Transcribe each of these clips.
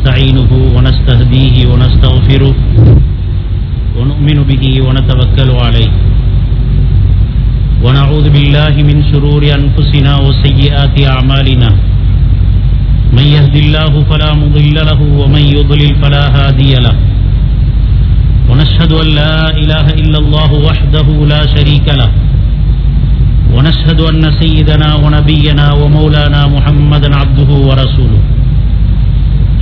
ونستعينه ونستهديه ونستغفره ونؤمن به ونتوكل عليه. ونعوذ بالله من شرور أنفسنا وسيئات أعمالنا. من يهد الله فلا مضل له ومن يضلل فلا هادي له. ونشهد أن لا إله إلا الله وحده لا شريك له. ونشهد أن سيدنا ونبينا ومولانا محمدا عبده ورسوله.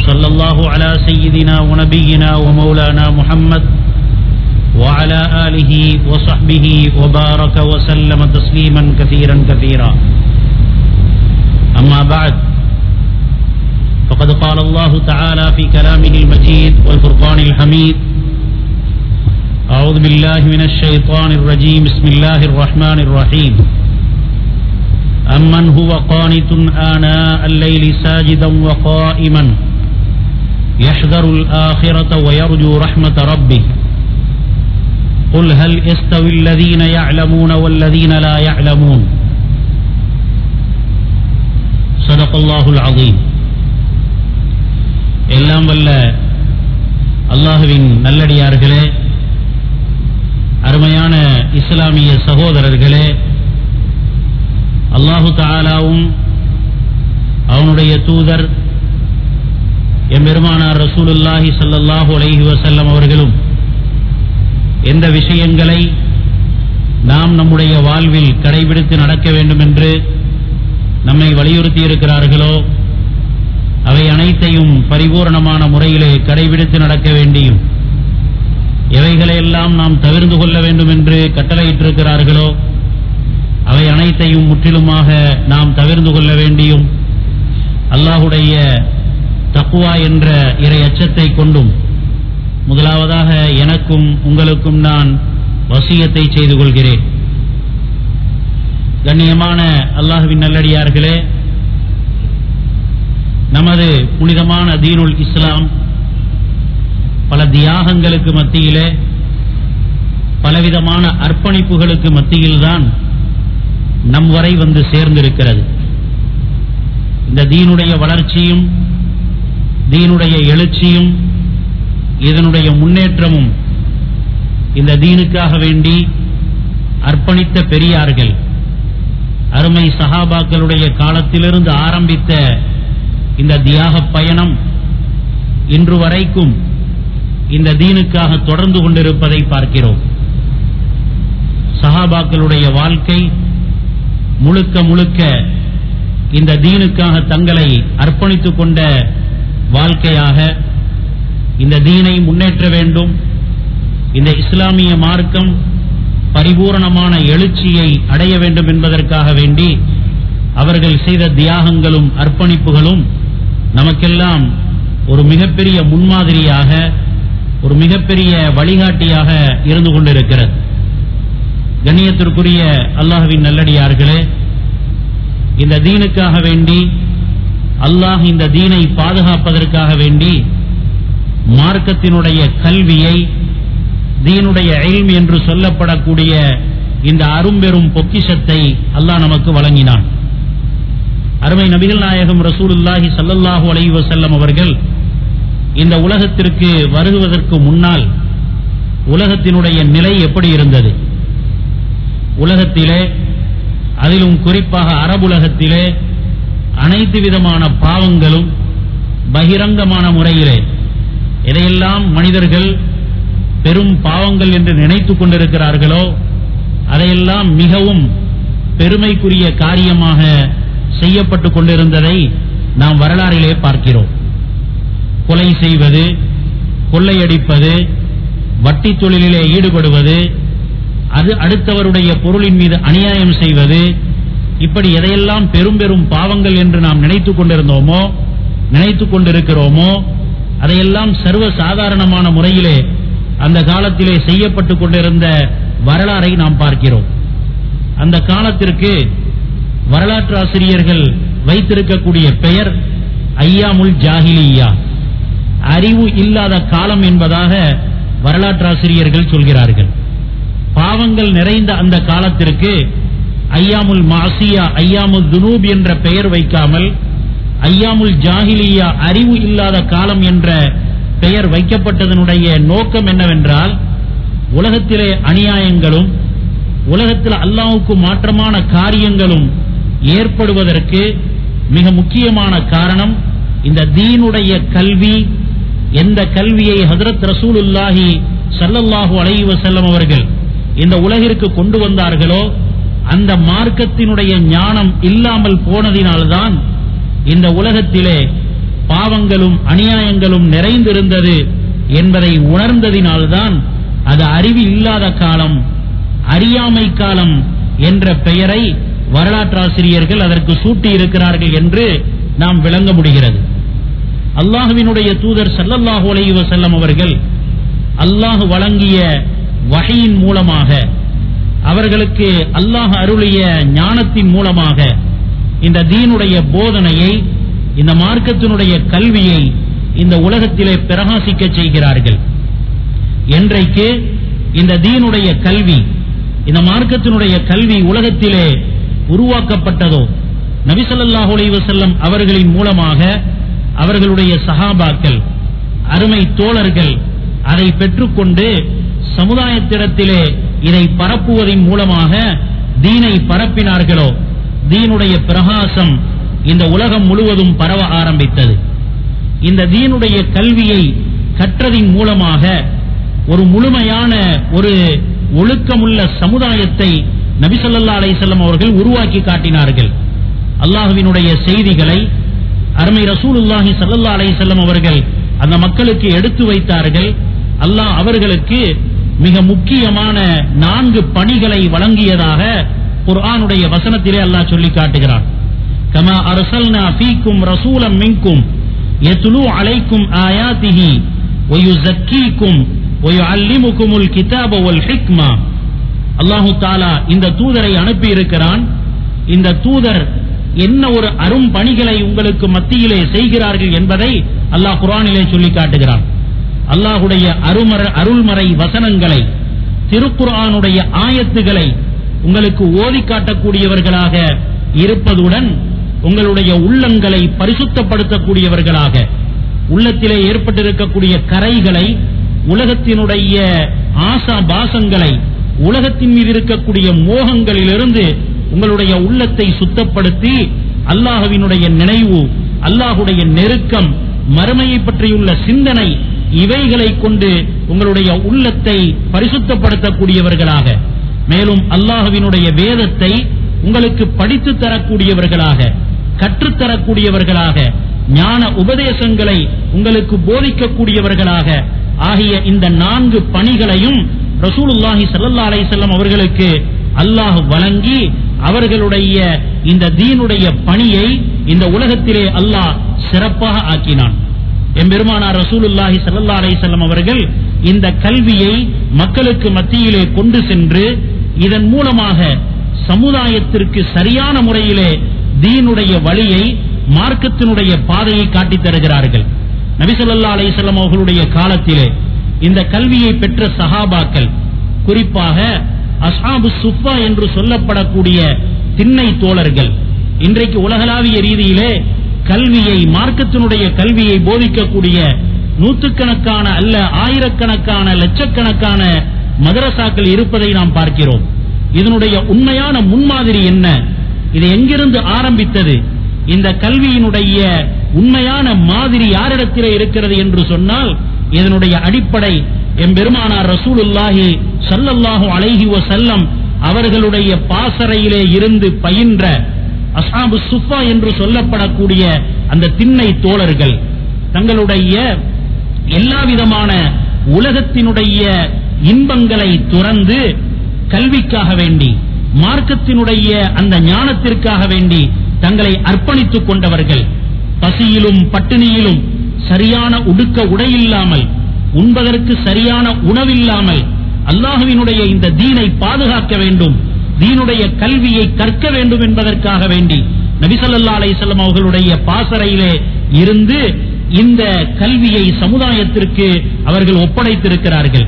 صلى الله على سيدنا ونبينا ومولانا محمد وعلى آله وصحبه وبارك وسلم تسليما كثيرا كثيرا. أما بعد فقد قال الله تعالى في كلامه المجيد والفرقان الحميد أعوذ بالله من الشيطان الرجيم بسم الله الرحمن الرحيم. أمن هو قانت آناء الليل ساجدا وقائما يحذر الآخرة ويرجو رحمة ربه قل هل يستوي الذين يعلمون والذين لا يعلمون صدق الله العظيم எல்லாம் வல்ல அல்லாஹுவின் நல்லடியார்களே அருமையான இஸ்லாமிய சகோதரர்களே அல்லாஹு தாலாவும் அவனுடைய தூதர் எம்பெருமானார் ரசூலுல்லாஹி சல்லல்லாஹு அலஹி வசல்லம் அவர்களும் எந்த விஷயங்களை நாம் நம்முடைய வாழ்வில் கடைபிடித்து நடக்க வேண்டும் என்று நம்மை வலியுறுத்தி இருக்கிறார்களோ அவை அனைத்தையும் பரிபூர்ணமான முறையிலே கடைபிடித்து நடக்க வேண்டியும் எவைகளையெல்லாம் நாம் தவிர்ந்து கொள்ள வேண்டும் என்று கட்டளையிட்டிருக்கிறார்களோ அவை அனைத்தையும் முற்றிலுமாக நாம் தவிர்ந்து கொள்ள வேண்டியும் அல்லாஹுடைய தக்குவா என்ற இறை அச்சத்தை கொண்டும் முதலாவதாக எனக்கும் உங்களுக்கும் நான் வசியத்தை செய்து கொள்கிறேன். கண்ணியமான அல்லாஹுவின் நல்லடியார்களே நமது புனிதமான தீனுல் இஸ்லாம் பல தியாகங்களுக்கு மத்தியிலே பலவிதமான அர்ப்பணிப்புகளுக்கு மத்தியில்தான் நம் வரை வந்து சேர்ந்திருக்கிறது. இந்த தீனுடைய வளர்ச்சியும் தீனுடைய எழுச்சியும் இதனுடைய முன்னேற்றமும் இந்த தீனுக்காக வேண்டி அர்ப்பணித்த பெரியார்கள் அருமை சஹாபாக்களுடைய காலத்திலிருந்து ஆரம்பித்த இந்த தியாக பயணம் இன்று வரைக்கும் இந்த தீனுக்காக தொடர்ந்து கொண்டிருப்பதை பார்க்கிறோம். சஹாபாக்களுடைய வாழ்க்கை முழுக்க முழுக்க இந்த தீனுக்காக தங்களை அர்ப்பணித்துக் கொண்ட வாழ்க்கையாக இந்த தீனை முன்னேற்ற வேண்டும். இந்த இஸ்லாமிய மார்க்கம் பரிபூரணமான எழுச்சியை அடைய வேண்டும் என்பதற்காக வேண்டி அவர்கள் செய்த தியாகங்களும் அர்ப்பணிப்புகளும் நமக்கெல்லாம் ஒரு மிகப்பெரிய முன்மாதிரியாக ஒரு மிகப்பெரிய வழிகாட்டியாக இருந்து கொண்டிருக்கிறது. கண்ணியத்திற்குரிய அல்லாஹுவின் நல்லடியார்களே இந்த தீனுக்காக வேண்டி அல்லாஹ் இந்த தீனை பாதுகாப்பதற்காக வேண்டி மார்க்கத்தினுடைய கல்வியை தீனுடைய எல்ம் என்று சொல்லப்படக்கூடிய இந்த அரும்பெரும் பொக்கிஷத்தை அல்லாஹ் நமக்கு வழங்கினான். அருமை நபிகள் நாயகம் ரசூலுல்லாஹி சல்லல்லாஹு அலைஹி வசல்லம் அவர்கள் இந்த உலகத்திற்கு வருவதற்கு முன்னால் உலகத்தினுடைய நிலை எப்படி இருந்தது? உலகத்திலே அதிலும் குறிப்பாக அரபுலகத்திலே அனைத்து விதமான பாவங்களும் பகிரங்கமான முறையிலே. எதையெல்லாம் மனிதர்கள் பெரும் பாவங்கள் என்று நினைத்துக் கொண்டிருக்கிறார்களோ அதையெல்லாம் மிகவும் பெருமைக்குரிய காரியமாக செய்யப்பட்டு கொண்டிருந்ததை நாம் வரலாறிலே பார்க்கிறோம். கொலை செய்வது கொள்ளையடிப்பது வட்டி தொழிலிலே ஈடுபடுவது அது அடுத்தவருடைய பொருளின் மீது அநியாயம் செய்வது இப்படி எதையெல்லாம் பெரும் பெரும் பாவங்கள் என்று நாம் நினைத்துக் கொண்டிருந்தோமோ நினைத்துக் கொண்டிருக்கிறோமோ அதையெல்லாம் சர்வ சாதாரணமான முறையிலே அந்த காலத்திலே செய்யப்பட்டு கொண்டிருந்த வரலாறை நாம் பார்க்கிறோம். அந்த காலத்திற்கு வரலாற்று ஆசிரியர்கள் வைத்திருக்கக்கூடிய பெயர் ஐயாமுல் ஜாகிலியா அறிவு இல்லாத காலம் என்பதாக வரலாற்றாசிரியர்கள் சொல்கிறார்கள். பாவங்கள் நிறைந்த அந்த காலத்திற்கு ஐயாமுல் மாசியா ஐயாமுல் துனூப் என்ற பெயர் வைக்காமல் ஐயாமுல் ஜாகிலியா அறிவு இல்லாத காலம் என்ற பெயர் வைக்கப்பட்டதனுடைய நோக்கம் என்னவென்றால் உலகத்திலே அநியாயங்களும் உலகத்தில் அல்லாவுக்கு மாற்றமான காரியங்களும் ஏற்படுவதற்கு மிக முக்கியமான காரணம் இந்த தீனுடைய கல்வி எந்த கல்வியை ஹஜரத் ரசூலுல்லாஹி ஸல்லல்லாஹு அலைஹி வஸல்லம் அவர்கள் இந்த உலகிற்கு கொண்டு வந்தார்களோ அந்த மார்க்கத்தினுடைய ஞானம் இல்லாமல் போனதினால்தான் இந்த உலகத்திலே பாவங்களும் அநியாயங்களும் நிறைந்திருந்தது என்பதை உணர்ந்ததினால்தான் அது அறிவு இல்லாத காலம் அறியாமை காலம் என்ற பெயரை வரலாற்றாசிரியர்கள் அதற்கு சூட்டி இருக்கிறார்கள் என்று நாம் விளங்க முடிகிறது. அல்லாஹுவினுடைய தூதர் சல்லல்லாஹோலையுவ செல்லம் அவர்கள் அல்லாஹு வழங்கிய வகையின் மூலமாக அவர்களுக்கு அல்லாஹ் அருளிய ஞானத்தின் மூலமாக இந்த தீனுடைய போதனையை இந்த மார்க்கத்தினுடைய கல்வியை இந்த உலகத்திலே பிரகாசிக்க செய்கிறார்கள். என்றைக்கு இந்த தீனுடைய கல்வி இந்த மார்க்கத்தினுடைய கல்வி உலகத்திலே உருவாக்கப்பட்டதோ நபிசல்லாஹு அலைஹி அவர்களின் மூலமாக அவர்களுடைய சகாபாக்கள் அருமை தோழர்கள் அதை பெற்றுக்கொண்டு சமுதாயத்திடத்திலே இதை பரப்புவதன் மூலமாக தீனை பரப்பினார்களோ? தீனுடைய பிரகாசம் இந்த உலகம் முழுவதும் பரவ ஆரம்பித்தது. இந்த தீனுடைய கல்வியை கற்றதின் மூலமாக ஒரு முழுமையான ஒரு ஒழுக்கமுள்ள சமுதாயத்தை நபிசல்லா அலைசல்லம் அவர்கள் உருவாக்கி காட்டினார்கள். அல்லாஹுவினுடைய செய்திகளை அருமை ரசூலுல்லாஹி சல்லா அலைசல்லம் அவர்கள் அந்த மக்களுக்கு எடுத்து வைத்தார்கள். அல்லாஹ் அவர்களுக்கு மிக முக்கியமான நான்கு பணிகளை வழங்கியதாக குர்ஆனுடைய வசனத்திலே அல்லாஹ் சொல்லி காட்டுகிறான். கமா அரசல்னா ஃபீக்கும் ரசூலம் மின்கும் யத்லு அலைக்கும் ஆயாத்திஹி வயுஸக்கீக்கும் வயுஅல்லிமுகுமுல் கிதாப வல் ஹிக்மா. அல்லாஹு தாலா இந்த தூதரை அனுப்பி இருக்கிறான் இந்த தூதர் என்ன ஒரு அரும் பணிகளை உங்களுக்கு மத்தியிலே செய்கிறார்கள் என்பதை அல்லாஹ் குரானிலே சொல்லி காட்டுகிறான். அல்லாஹுடைய அருமர அருள்மறை வசனங்களை திருக்குறானுடைய ஆயத்துகளை உங்களுக்கு ஓதி காட்டக்கூடியவர்களாக இருப்பதுடன் உங்களுடைய உள்ளங்களை பரிசுத்தப்படுத்தக்கூடியவர்களாக உள்ளத்திலே ஏற்பட்டிருக்கக்கூடிய கரைகளை உலகத்தினுடைய ஆசா பாசங்களை உலகத்தின் மீது இருக்கக்கூடிய மோகங்களிலிருந்து உங்களுடைய உள்ளத்தை சுத்தப்படுத்தி அல்லாஹுவினுடைய நினைவு அல்லாஹுடைய நெருக்கம் மறுமையை பற்றியுள்ள சிந்தனை இவைகளை கொண்டு உங்களுடைய உள்ளத்தை பரிசுத்தப்படுத்தக்கூடியவர்களாக மேலும் அல்லாஹுவினுடைய வேதத்தை உங்களுக்கு படித்து தரக்கூடியவர்களாக கற்றுத்தரக்கூடியவர்களாக ஞான உபதேசங்களை உங்களுக்கு போதிக்கக்கூடியவர்களாக ஆகிய இந்த நான்கு பணிகளையும் ரசூலுல்லாஹி சல்லா அலைஹி அவர்களுக்கு அல்லாஹ் வழங்கி அவர்களுடைய இந்த தீனுடைய பணியை இந்த உலகத்திலே அல்லாஹ் சிறப்பாக ஆக்கினான். எம்பெருமானார் ரசூலுல்லாஹி சல்லா அலிசல்லம் அவர்கள் இந்த கல்வியை மக்களுக்கு மத்தியிலே கொண்டு சென்று இதன் மூலமாக சமுதாயத்திற்கு சரியான முறையிலே தீனுடைய வழியை மார்க்கத்தினுடைய பாதையை காட்டித் தருகிறார்கள். நபிசல்லா அலிசல்லம் அவர்களுடைய காலத்திலே இந்த கல்வியை பெற்ற சஹாபாக்கள் குறிப்பாக அசாபு சுஃபா என்று சொல்லப்படக்கூடிய திண்ணை தோழர்கள் இன்றைக்கு உலகளாவிய ரீதியிலே கல்வியை மார்க்கத்தினுடைய கல்வியை போதிக்கக்கூடிய நூற்றுக்கணக்கான அல்ல ஆயிரக்கணக்கான லட்சக்கணக்கான மதரசாக்கள் இருப்பதை நாம் பார்க்கிறோம். இதனுடைய உண்மையான முன்மாதிரி என்ன? இது எங்கிருந்து ஆரம்பித்தது? இந்த கல்வியினுடைய உண்மையான மாதிரி யாரிடத்திலே இருக்கிறது என்று சொன்னால் இதனுடைய அடிப்படை எம்பெருமானார் ரசூலுல்லாஹி சல்லல்லாஹு அலைஹி வஸல்லம் அவர்களுடைய பாசறையிலே இருந்து பயின்ற அசாபு சுஃபா என்று சொல்லப்படக்கூடிய அந்த திண்ணை தோழர்கள் தங்களுடைய எல்லா விதமான உலகத்தினுடைய இன்பங்களை துறந்து கல்விக்காக வேண்டி மார்க்கத்தினுடைய அந்த ஞானத்திற்காக வேண்டி தங்களை அர்ப்பணித்துக் கொண்டவர்கள் பசியிலும் பட்டினியிலும் சரியான உடுக்க உடையில்லாமல் உண்பதற்கு சரியான உணவில்லாமல் அல்லாஹுவினுடைய இந்த தீனை பாதுகாக்க வேண்டும் தீனுடைய கல்வியை கற்க வேண்டும் என்பதற்காக வேண்டி நபிசல்லா அலிசல்லம் அவர்களுடைய பாசறையிலே இருந்து இந்த கல்வியை சமுதாயத்திற்கு அவர்கள் ஒப்படைத்திருக்கிறார்கள்.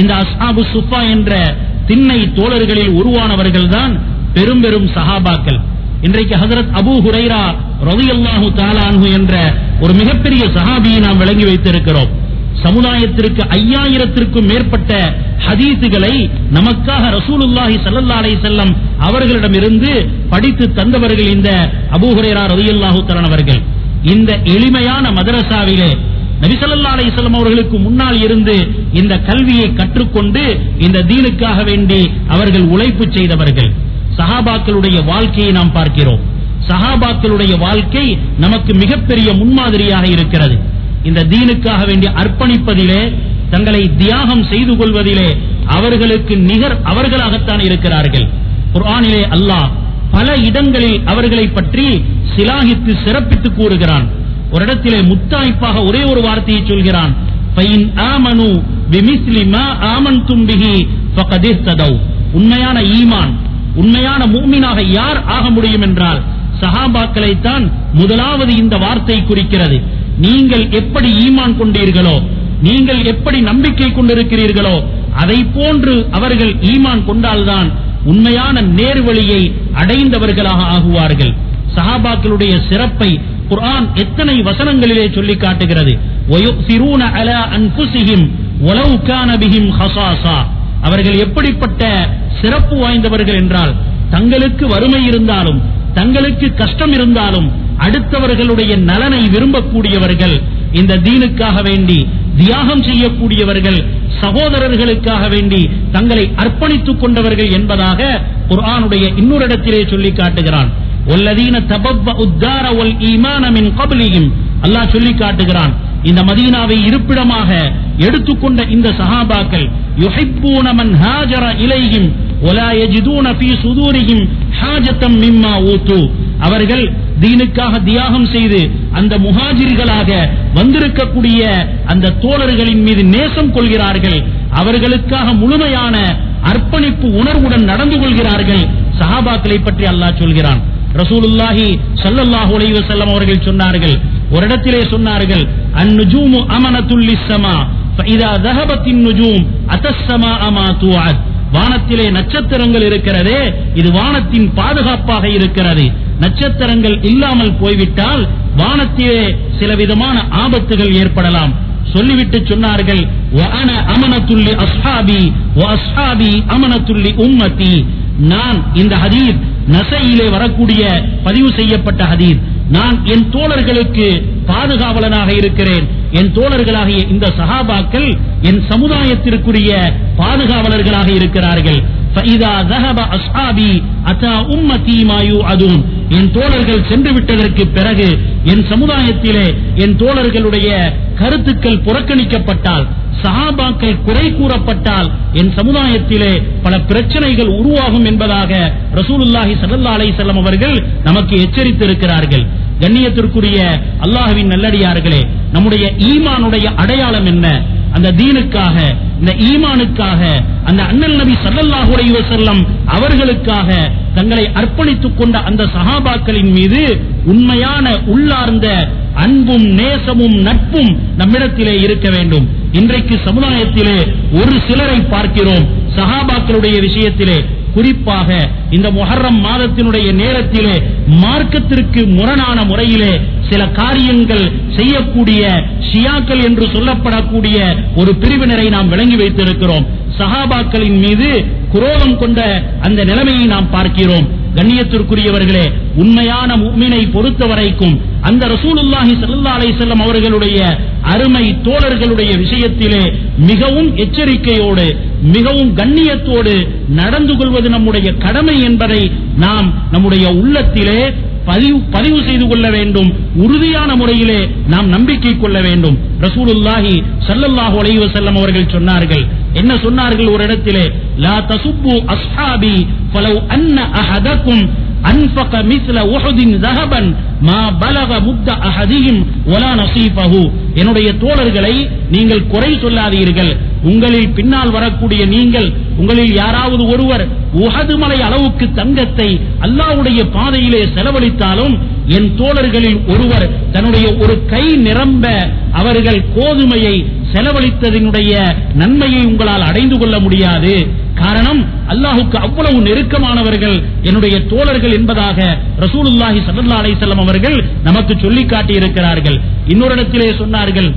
இந்த அஸ்ஹாபு சுஃபா என்ற திண்ணை தோழர்களில் உருவானவர்கள் தான் பெரும் பெரும் சஹாபாக்கள். இன்றைக்கு ஹசரத் அபூ ஹுரைரா ரவி அல்லாஹு தாலானு என்ற ஒரு மிகப்பெரிய சஹாபியை நாம் விளங்கி வைத்திருக்கிறோம். சமுதாயத்திற்கு ஐயாயிரத்திற்கும் மேற்பட்ட ஹதீசுகளை நமக்காக ரசூலுல்லாஹி ஸல்லல்லாஹு செல்லம் அவர்களிடமிருந்து படித்து தந்தவர்கள் இந்த அபூஹரேரா ஹுரைரா ரலியல்லாஹு அவர்கள். இந்த எளிமையான மதரசாவிலே நபிசல்லா ஸல்லல்லாஹு அவர்களுக்கு முன்னால் இருந்து இந்த கல்வியை கற்றுக்கொண்டு இந்த தீனுக்காக வேண்டி அவர்கள் உழைப்பு செய்தவர்கள். சஹாபாக்களுடைய வாழ்க்கையை நாம் பார்க்கிறோம். சஹாபாக்களுடைய வாழ்க்கை நமக்கு மிகப்பெரிய முன்மாதிரியாக இருக்கிறது. இந்த தீனுக்காக வேண்டி அர்ப்பணிப்பதிலே தங்களை தியாகம் செய்து கொள்வதிலே அவர்களுக்கு நிகர் அவர்களாகத்தான் இருக்கிறார்கள். குரானிலே அல்லாஹ் பல இடங்களில் அவர்களை பற்றி சிலாகித்து சிறப்பித்து கூறுகிறான். ஒரு இடத்திலே முத்தாய்ப்பாக ஒரே ஒரு வார்த்தையை சொல்கிறான். உண்மையான ஈமான் உண்மையான மூமினாக யார் ஆக முடியும் என்றால் சஹாபாக்களைத்தான் முதலாவது இந்த வார்த்தை குறிக்கிறது. நீங்கள் எப்படி ஈமான் கொண்டீர்களோ நீங்கள் எப்படி நம்பிக்கை கொண்டிருக்கிறீர்களோ அதை போன்று அவர்கள் ஈமான் கொண்டால்தான் உண்மையான நேர்வழியை அடைந்தவர்களாக ஆகுவார்கள். சஹாபாக்களுடைய சிறப்பை குரான் எத்தனை வசனங்களிலே சொல்லி காட்டுகிறது? அவர்கள் எப்படிப்பட்ட சிறப்பு வாய்ந்தவர்கள் என்றால் தங்களுக்கு வறுமை இருந்தாலும் தங்களுக்கு கஷ்டம் இருந்தாலும் அடுத்தவர்களுடைய நலனை விரும்பக்கூடியவர்கள் இந்த தீனுக்காக வேண்டி தியாகம் செய்யக்கூடியவர்கள் சகோதரர்களுக்காக வேண்டி தங்களை அர்ப்பணித்துக் கொண்டவர்கள் என்பதாக குரானுடைய இன்னொரு இடத்திலே சொல்லி காட்டுகிறான். அல்லாஹ் சொல்லி காட்டுகிறான். இந்த மதீனாவை இருப்பிடமாக எடுத்துக்கொண்ட இந்த சஹாபாக்கள் அவர்கள் தீனுக்காக தியாகம் செய்து அந்த முகாஜிர்களாக வந்திருக்கக்கூடிய அந்த தோழர்களின் மீது நேசம் கொள்கிறார்கள். அவர்களுக்காக முழுமையான அர்ப்பணிப்பு உணர்வுடன் நடந்து கொள்கிறார்கள். சஹாபாக்களை பற்றி அல்லாஹ் சொல்கிறான். ரசூலுல்லாஹி சல்லல்லாஹு அலைஹி வஸல்லம் அவர்கள் சொன்னார்கள். ஒரு இடத்திலே சொன்னார்கள் அந்நுஜூமு அமனத்துல் லிஸ்ஸமா ஃபஇதா தஹபத்தின் நுஜூம் அதஸ்ஸமா அமா துஅத். வானத்திலே நட்சத்திரங்கள் இருக்கிறதே இது வானத்தின் பாதுகாப்பாக இருக்கிறது. நட்சத்திரங்கள் இல்லாமல் போய்விட்டால் வானத்திலே சில விதமான ஆபத்துகள் ஏற்படலாம். சொல்லிவிட்டு சொன்னார்கள் "வஅன அஸ்ஹாபி அஸ்ஹாபி அமனத்துள்ளி உம்மத்தி. நான் இந்த ஹதீர் நசையிலே வரக்கூடிய பதிவு செய்யப்பட்ட ஹதீர் நான் என் தோழர்களுக்கு பாதுகாவலனாக இருக்கிறேன். என் தோழர்களாகிய இந்த சஹாபாக்கள் என் சமுதாயத்திற்குரிய பாதுகாவலர்களாக இருக்கிறார்கள். என் தோழர்கள் சென்று விட்டதற்கு பிறகு என் சமுதாயத்திலே என் தோழர்களுடைய கருத்துக்கள் புறக்கணிக்கப்பட்டால் சஹாபாக்கள் குறை கூறப்பட்டால் என் சமுதாயத்திலே பல பிரச்சனைகள் உருவாகும் என்பதாக ரசூலுல்லாஹி சல்லா அலிசல்லம் அவர்கள் நமக்கு எச்சரித்திருக்கிறார்கள். கண்ணியத்திற்குரிய அல்லாஹுவின் நல்லடியார்களே நம்முடைய ஈமானுடைய அடையாளம் என்ன? அந்த தீனுக்காக இந்த ஈமானுக்காக அந்த அண்ணல் நபி சல்லாஹுடைய செல்லம் அவர்களுக்காக தங்களை அர்ப்பணித்துக் கொண்ட அந்த சகாபாக்களின் மீது உண்மையான உள்ளார்ந்த அன்பும் நேசமும் நட்பும் நம்மிடத்திலே இருக்க வேண்டும். இன்றைக்கு சமுதாயத்திலே ஒரு சிலரை பார்க்கிறோம். சகாபாக்களுடைய விஷயத்திலே குறிப்பாக இந்த மொஹர்ரம் மாதத்தினுடைய நேரத்திலே மார்க்கத்திற்கு முரணான முறையிலே சில காரியங்கள் செய்யக்கூடிய ஷியாக்கள் என்று சொல்லப்படக்கூடிய ஒரு பிரிவினரை நாம் விளங்கி வைத்திருக்கிறோம். சஹாபாக்களின் மீது குரோதம் கொண்ட அந்த நிலைமையை நாம் பார்க்கிறோம். கண்ணியத்திற்குரியவர்களே உண்மையான முக்மினை பொறுத்தவரைக்கும் அந்த ரசூலுல்லாஹி சல்லா அலைஹி அவர்களுடைய அருமை தோழர்களுடைய விஷயத்திலே மிகவும் எச்சரிக்கையோடு மிகவும் கண்ணியத்தோடு நடந்து கொள்வது நம்முடைய கடமை என்பதை நாம் நம்முடைய உள்ளத்திலே பதிவு பதிவு செய்து கொள்ள வேண்டும். உறுதியான முறையிலே நாம் நம்பிக்கை கொள்ள வேண்டும். ரசூலுல்லாஹி சல்லல்லாஹு அலைவசல்லம் அவர்கள் சொன்னார்கள் என்ன சொன்னார்கள் ஒரு இடத்திலே? லா தசுப்பு அஸ்ஹாபி பலவ் அன்ன அஹதக்கும் அன்பக மிஸ்ல உஹதின் தஹபன் மா பலக முக்த அஹதியும் ஒலா நசீபஹு என்னுடைய தோழர்களை நீங்கள் குறை சொல்லாதீர்கள். உங்களில் பின்னால் வரக்கூடிய நீங்கள் உங்களில் யாராவது ஒருவர் உஹது மலை அளவுக்கு தங்கத்தை அல்லாவுடைய பாதையிலே செலவழித்தாலும் என் தோழர்களில் ஒருவர் தன்னுடைய ஒரு கை நிரம்ப அவர்கள் கோதுமையை செலவழித்ததினுடைய நன்மையை உங்களால் அடைந்து கொள்ள முடியாது. காரணம் அல்லாஹுக்கு அவ்வளவு நெருக்கமானவர்கள் என்னுடைய தோழர்கள் என்பதாக ரசூலுல்லாஹி ஸல்லல்லாஹு அலைஹி அவர்கள் நமக்கு சொல்லி காட்டியிருக்கிறார்கள். இன்னொரு இடத்திலே சொன்னார்கள்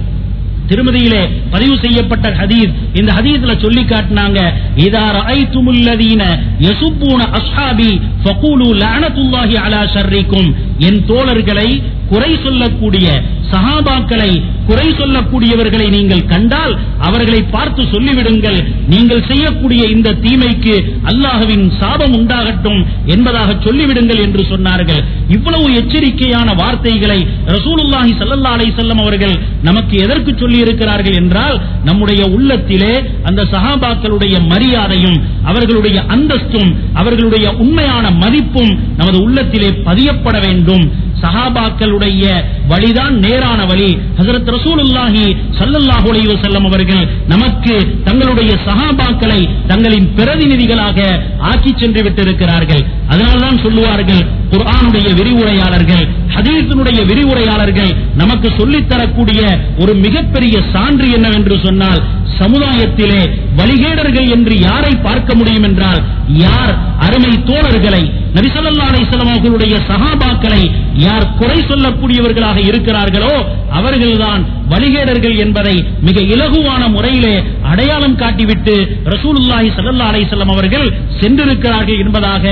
திருமதியிலே பதிவு செய்யப்பட்ட ஹதீஸ். இந்த ஹதீஸ்ல சொல்லி காட்டினாங்க இதா ரஐத்துமுல்லதீன யசுப்பூன அஸ்ஹாபி ஃபகூலு லஅனத்துல்லாஹி அலா ஷர்ரிக்கும். என் தோழர்களை குறை சொல்லக்கூடிய சஹாபாக்களை குறை சொல்லக்கூடியவர்களை நீங்கள் கண்டால் அவர்களை பார்த்து சொல்லிவிடுங்கள். நீங்கள் செய்யக்கூடிய இந்த தீமைக்கு அல்லாஹுவின் சாபம் உண்டாகட்டும் என்பதாக சொல்லிவிடுங்கள் என்று சொன்னார்கள். இவ்வளவு எச்சரிக்கையான வார்த்தைகளை ரசூலுல்லாஹி சல்லா அலை செல்லம் அவர்கள் நமக்கு எதற்கு சொல்லி இருக்கிறார்கள் என்றால் நம்முடைய உள்ளத்திலே அந்த சஹாபாக்களுடைய மரியாதையும் அவர்களுடைய அந்தஸ்தும் அவர்களுடைய உண்மையான மதிப்பும் நமது உள்ளத்திலே பதியப்பட வேண்டும். சஹாபாக்களுடைய வழிதான் நேரான வழி. ஹசரத் ரசூலுல்லாஹி ஸல்லல்லாஹு அலைஹி வஸல்லம் அவர்கள் நமக்கு தங்களுடைய சஹாபாக்களை தங்களின் பிரதிநிதிகளாக ஆக்கி சென்று விட்டிருக்கிறார்கள். அதனால்தான் சொல்லுவார்கள் குர்ஆனுடைய விரிவுரையாளர்கள் ஹதீசனுடைய விரிவுரையாளர்கள் நமக்கு சொல்லித்தரக்கூடிய ஒரு மிகப்பெரிய சான்று என்னவென்று சொன்னால் சமுதாயத்திலே வழிகேடர்கள் என்று யாரை பார்க்க முடியும் என்றால் யார் அருமை தோழர்களை நபிசல்லா அலிஸ்லாம் அவர்களுடைய சகாபாக்களை யார் குறை சொல்லக்கூடியவர்களாக இருக்கிறார்களோ அவர்கள்தான் வழிகேடர்கள் என்பதை மிக இலகுவான முறையிலே அடையாளம் காட்டிவிட்டு ரசூலுல்லாஹி சல்லா அலைஹி அவர்கள் சென்றிருக்கிறார்கள் என்பதாக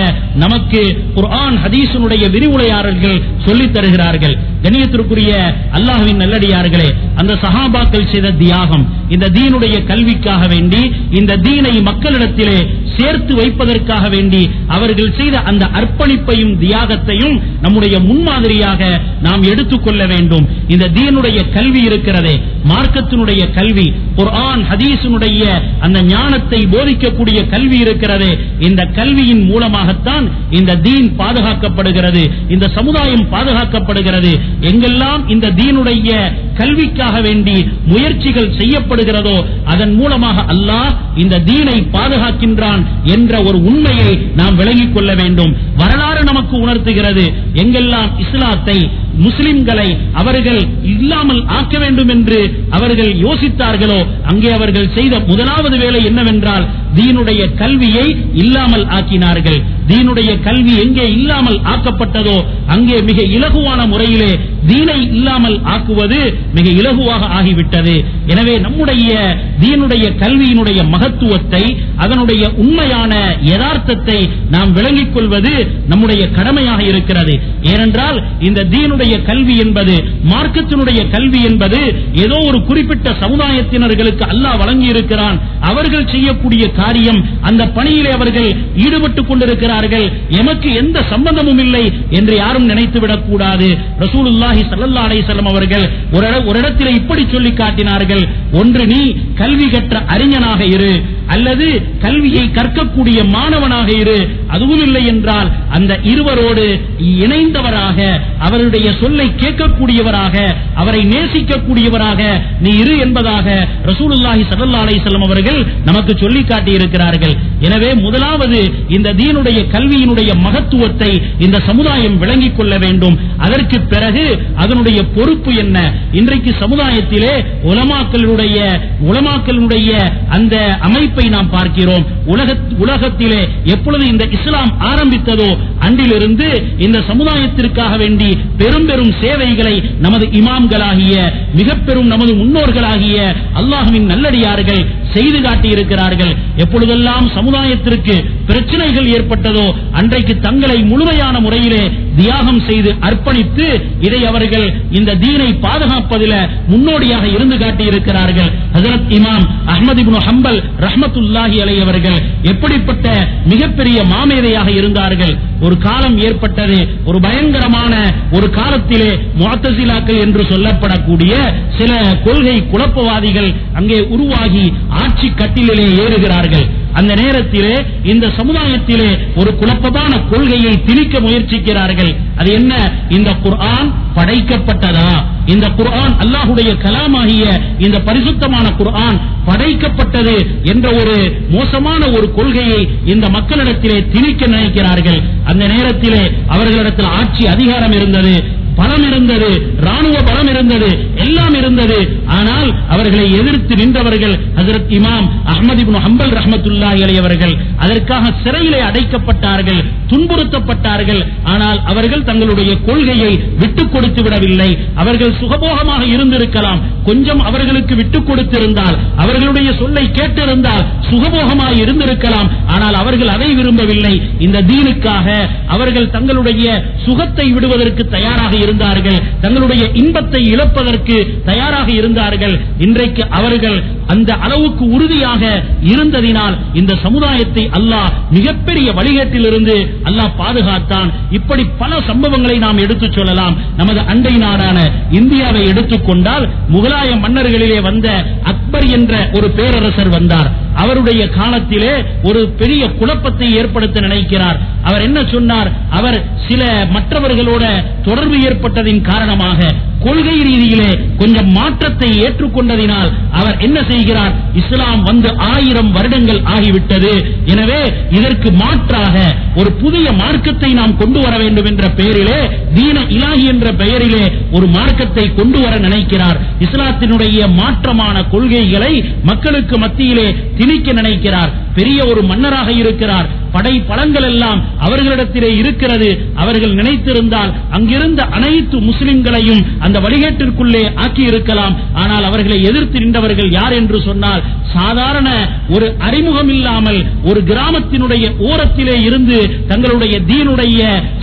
நமக்கு குர்ஆன் ஹதீசனுடைய விரிவுரையாளர்கள் சொல்லித் தருகிறார்கள். கணியத்திற்குரிய அல்லாஹுவின் நல்லடியார்களே அந்த சஹாபாக்கள் செய்த தியாகம் இந்த தீனுடைய கல்விக்காக வேண்டி இந்த தீனை மக்களிடத்திலே சேர்த்து வைப்பதற்காக வேண்டி அவர்கள் செய்த அந்த அர்ப்பணிப்பையும் தியாகத்தையும் நம்முடைய முன்மாதிரியாக நாம் எடுத்துக்கொள்ள வேண்டும். இந்த தீனுடைய கல்வி ذکر دی மார்க்கத்தினுடைய கல்வி குர்ஆன் ஹதீஸினுடைய அந்த ஞானத்தை போதிக்கக்கூடிய கல்வி இருக்கிறது. இந்த கல்வியின் மூலமாகத்தான் இந்த தீன் பாதுகாக்கப்படுகிறது. இந்த சமுதாயம் பாதுகாக்கப்படுகிறது. எங்கெல்லாம் இந்த தீனுடைய கல்விக்காக வேண்டி முயற்சிகள் செய்யப்படுகிறதோ அதன் மூலமாக அல்லாஹ் இந்த தீனை பாதுகாக்கின்றான் என்ற ஒரு உண்மையை நாம் விளங்கிக் கொள்ள வேண்டும். வரலாறு நமக்கு உணர்த்துகிறது. எங்கெல்லாம் இஸ்லாத்தை முஸ்லிம்களை அவர்கள் இல்லாமல் ஆக்க வேண்டும் என்று அவர்கள் யோசித்தார்களோ அங்கே அவர்கள் செய்த முதலாவது வேலை என்னவென்றால் தீனுடைய கல்வியை இல்லாமல் ஆக்கினார்கள். தீனுடைய கல்வி எங்கே இல்லாமல் ஆக்கப்பட்டதோ அங்கே மிக இலகுவான முறையிலே தீனை இல்லாமல் ஆக்குவது மிக இலகுவாக ஆகிவிட்டது. எனவே நம்முடைய தீனுடைய கல்வியினுடைய மகத்துவத்தை அதனுடைய உண்மையான யதார்த்தத்தை நாம் விளங்கிக் கொள்வது நம்முடைய கடமையாக இருக்கிறது. ஏனென்றால் இந்த தீனுடைய கல்வி என்பது மார்க்கத்தினுடைய கல்வி என்பது ஏதோ ஒரு குறிப்பிட்ட சமுதாயத்தினர்களுக்கு அல்லாஹ் வழங்கி இருக்கிறான் அவர்கள் செய்யக்கூடிய காரியம் அந்த பணியிலே அவர்கள் ஈடுபட்டுக் கொண்டிருக்கிறார்கள். எமக்கு எந்த சம்பந்தமும் இல்லை என்று யாரும் நினைத்துவிடக் கூடாது. ரசூலுல்லாஹி சல்லல்லா அலிசல்லம் அவர்கள் ஒரு ஒரு இடத்திலே இப்படி சொல்லி காட்டினார்கள் ஒன்று நீ கல்வி கற்ற அறிஞனாக இரு அல்லது கல்வியை கற்கக்கூடிய மாணவனாக இரு. அதுவும் இல்லை என்றால் அந்த இருவரோடு இணைந்தவராக அவருடைய சொல்லை கேட்கக்கூடியவராக அவரை நேசிக்கக்கூடியவராக நீ இரு என்பதாக ரசூலுல்லாஹி ஸல்லல்லாஹு அலிசல்லம் அவர்கள் நமக்கு சொல்லி காட்டியிருக்கிறார்கள். எனவே முதலாவது இந்த தீனுடைய கல்வியினுடைய மகத்துவத்தை இந்த சமுதாயம் விளங்கிக் கொள்ள வேண்டும். அதற்கு பிறகு அதனுடைய பொறுப்பு என்ன? இன்றைக்கு சமுதாயத்திலே உலமாக்களுடைய உலமாக்களுடைய அந்த அமைப்பை நாம் பார்க்கிறோம். உலக உலகத்திலே எப்பொழுது இந்த இஸ்லாம் ஆரம்பித்ததோ அன்றிலிருந்து இந்த சமுதாயத்திற்காக வேண்டி பெரும் பெரும் சேவைகளை நமது இமாம்களாகிய மிக பெரும் நமது முன்னோர்களாகிய அல்லாஹுவின் நல்லடியார்கள் செய்து காட்டியிருக்கிறார்கள். எப்பொழுதெல்லாம் சமுதாயத்திற்கு பிரச்சனைகள் ஏற்பட்டதோ அன்றைக்கு தங்களை முழுமையான முறையிலே தியாகம் செய்து அர்ப்பணித்து இதை அவர்கள் இந்த தீனை பாதுகாப்பதில் முன்னோடியாக இருந்து காட்டியிருக்கிறார்கள். ஹசரத் இமாம் அஹமது இப்னு ஹம்பல் ரஹமத்துல்லாஹி அலை அவர்கள் எப்படிப்பட்ட மிகப்பெரிய மாமேதையாக இருந்தார்கள்? ஒரு காலம் ஏற்பட்டது ஒரு பயங்கரமான ஒரு காலத்திலே முகத்தசிலாக்கள் என்று சொல்லப்படக்கூடிய சில கொள்கை குழப்பவாதிகள் அங்கே உருவாகி ஆட்சி கட்டிலே ஏறுகிறார்கள். அந்த நேரத்திலே இந்த சமுதாயத்திலே ஒரு குழப்பமான கொள்கையை திணிக்க முயற்சிக்கிறார்கள். அது என்ன? இந்த குர்ஆன் படைக்கப்பட்டதா? இந்த குர்ஆன் அல்லாஹுடைய கலாமாகிய இந்த பரிசுத்தமான குர்ஆன் படைக்கப்பட்டது என்ற ஒரு மோசமான ஒரு கொள்கையை இந்த மக்களிடத்திலே திணிக்க நினைக்கிறார்கள். அந்த நேரத்திலே அவர்களிடத்தில் ஆட்சி அதிகாரம் இருந்தது. பலம் இருந்தது ராணுவ பலம் இருந்தது எல்லாம் இருந்தது. ஆனால் அவர்களை எதிர்த்து நின்றவர்கள் ஹசரத் இமாம் அஹமது ஹம்பல் ரஹ்மத்துல்லாஹி அலைஹி அவர்கள் அதற்காக சிறையிலே அடைக்கப்பட்டார்கள் துன்புறுத்தப்பட்டார்கள். ஆனால் அவர்கள் தங்களுடைய கொள்கையை விட்டுக் கொடுத்து விடவில்லை. அவர்கள் சுகபோகமாக இருந்திருக்கலாம். கொஞ்சம் அவர்களுக்கு விட்டுக் கொடுத்திருந்தால் அவர்களுடைய சொல்லை கேட்டிருந்தால் சுகபோகமாக இருந்திருக்கலாம். ஆனால் அவர்கள் அதை விரும்பவில்லை. இந்த தீனுக்காக அவர்கள் தங்களுடைய சுகத்தை விடுவதற்கு தயாராக இருந்தார்கள். தங்களுடைய இன்பத்தை இழப்பதற்கு தயாராக இருந்தார்கள். இன்றைக்கு அவர்கள் அந்த அளவுக்கு உறுதியாக இருந்ததினால் இந்த சமுதாயத்தை அல்லாஹ் மிகப்பெரிய வழிகேட்டிலிருந்து அல்லாஹ் பாதுகாத்தான். இப்படி பல சம்பவங்களை நாம் எடுத்துச் சொல்லலாம். நமது அண்டை நாடான இந்தியாவை எடுத்துக்கொண்டால் முகலாய மன்னர்களிலே வந்த அக்பர் என்ற ஒரு பேரரசர் வந்தார். அவருடைய காலத்திலே ஒரு பெரிய குழப்பத்தை ஏற்படுத்த நினைக்கிறார். அவர் என்ன சொன்னார்? அவர் சில மற்றவர்களோட தொடர்பு ஏற்பட்டதின் காரணமாக கொள்கை ரீதியிலே கொஞ்சம் மாற்றத்தை ஏற்றுக்கொண்டதினால் அவர் என்ன செய்கிறார்? இஸ்லாம் வந்து ஆயிரம் வருடங்கள் ஆகிவிட்டது. எனவே இதற்கு மாற்றாக ஒரு புதிய மார்க்கத்தை நாம் கொண்டு வர வேண்டும் என்ற பெயரிலே தீன இலாஹி என்ற பெயரிலே ஒரு மார்க்கத்தை கொண்டு வர நினைக்கிறார். இஸ்லாத்தினுடைய மாற்றமான கொள்கைகளை மக்களுக்கு மத்தியிலே திணிக்க நினைக்கிறார். பெரிய ஒரு மன்னராக இருக்கிறார். படை பலங்கள் எல்லாம் அவர்களிடத்திலே இருக்கிறது. அவர்கள் நினைத்திருந்தால் அங்கிருந்த அனைத்து முஸ்லிம்களையும் அந்த வழிகேட்டிற்குள்ளே ஆக்கி இருக்கலாம் ஆனால் அவர்களை எதிர்த்து நின்றவர்கள் யார் என்று சொன்னால் சாதாரண ஒரு அறிமுகம் இல்லாமல் ஒரு கிராமத்தினுடைய ஓரத்திலே இருந்து தங்களுடைய தீனுடைய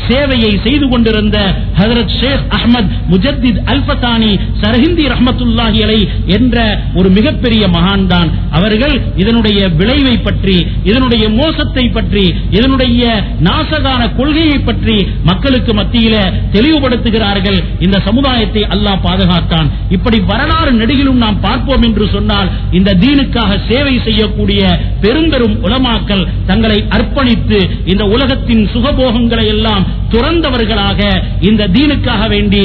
சேவையை செய்து கொண்டிருந்த ஹதரத் ஷேக் அஹமத் முஜத்தித் அல்பத்தானி சரஹிந்தி ரஹமத்துல்லாஹி அலை என்ற ஒரு மிகப்பெரிய மகான் தான் அவர்கள் இதனுடைய விளைவை பற்றி இதனுடைய மோசத்தை பற்றி பற்றி இதனுடைய நாசகான கொள்கையை பற்றி மக்களுக்கு மத்தியில தெளிவுபடுத்துகிறார்கள். இந்த சமுதாயத்தை அல்லாஹ் பாதுகாத்தான். இப்படி வரலாறு நெடுகிலும் நாம் பார்ப்போம் என்று சொன்னால் இந்த தீனுக்காக சேவை செய்யக்கூடிய பெரும்பெரும் உலமாக்கள் தங்களை அர்ப்பணித்து இந்த உலகத்தின் சுகபோகங்களை எல்லாம் துறந்தவர்களாக இந்த தீனுக்காக வேண்டி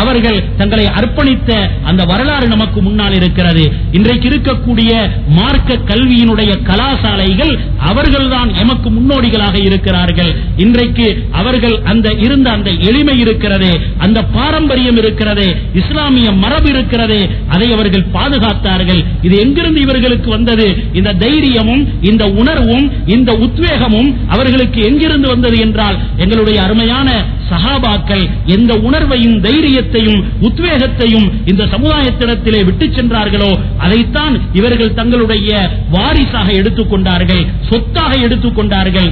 அவர்கள் தங்களை அர்ப்பணித்த அந்த வரலாறு நமக்கு முன்னால் இருக்கிறது. இன்றைக்கு இருக்கக்கூடிய மார்க்க கல்வியினுடைய கலாசாலைகள் அவர்கள்தான் எமக்கு முன்னோடிகளாக இருக்கிறார்கள். இன்றைக்கு அவர்கள் அந்த இருந்த அந்த எளிமை இருக்கிறதே அந்த பாரம்பரியம் இருக்கிறதே இஸ்லாமிய மரபு இருக்கிறதே அதை அவர்கள் பாதுகாத்தார்கள். இது எங்கிருந்து இவர்களுக்கு வந்தது? இந்த தைரியமும் இந்த உணர்வும் இந்த உத்வேகமும் அவர்களுக்கு எங்கிருந்து வந்தது என்றால் எங்களுடைய அருமையான சஹாபாக்கள் எந்த உணர்வையும் தைரியத்தையும் உத்வேகத்தையும் இந்த சமுதாயத்திடத்திலே விட்டுச் சென்றார்களோ அதைத்தான் இவர்கள் தங்களுடைய வாரிசாக எடுத்துக்கொண்டார்கள் சொத்தாக எடுத்துக்கொண்டார்கள்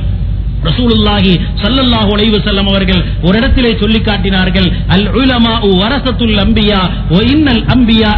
ரசூலுல்லாஹி சல்லல்லாஹு அலைஹி வஸல்லம் அவர்கள் ஒரு இடத்திலே சொல்லி காட்டினார்கள் அல் உலமா வரசத்துல் அம்பியா வ இன்னல் அம்பியா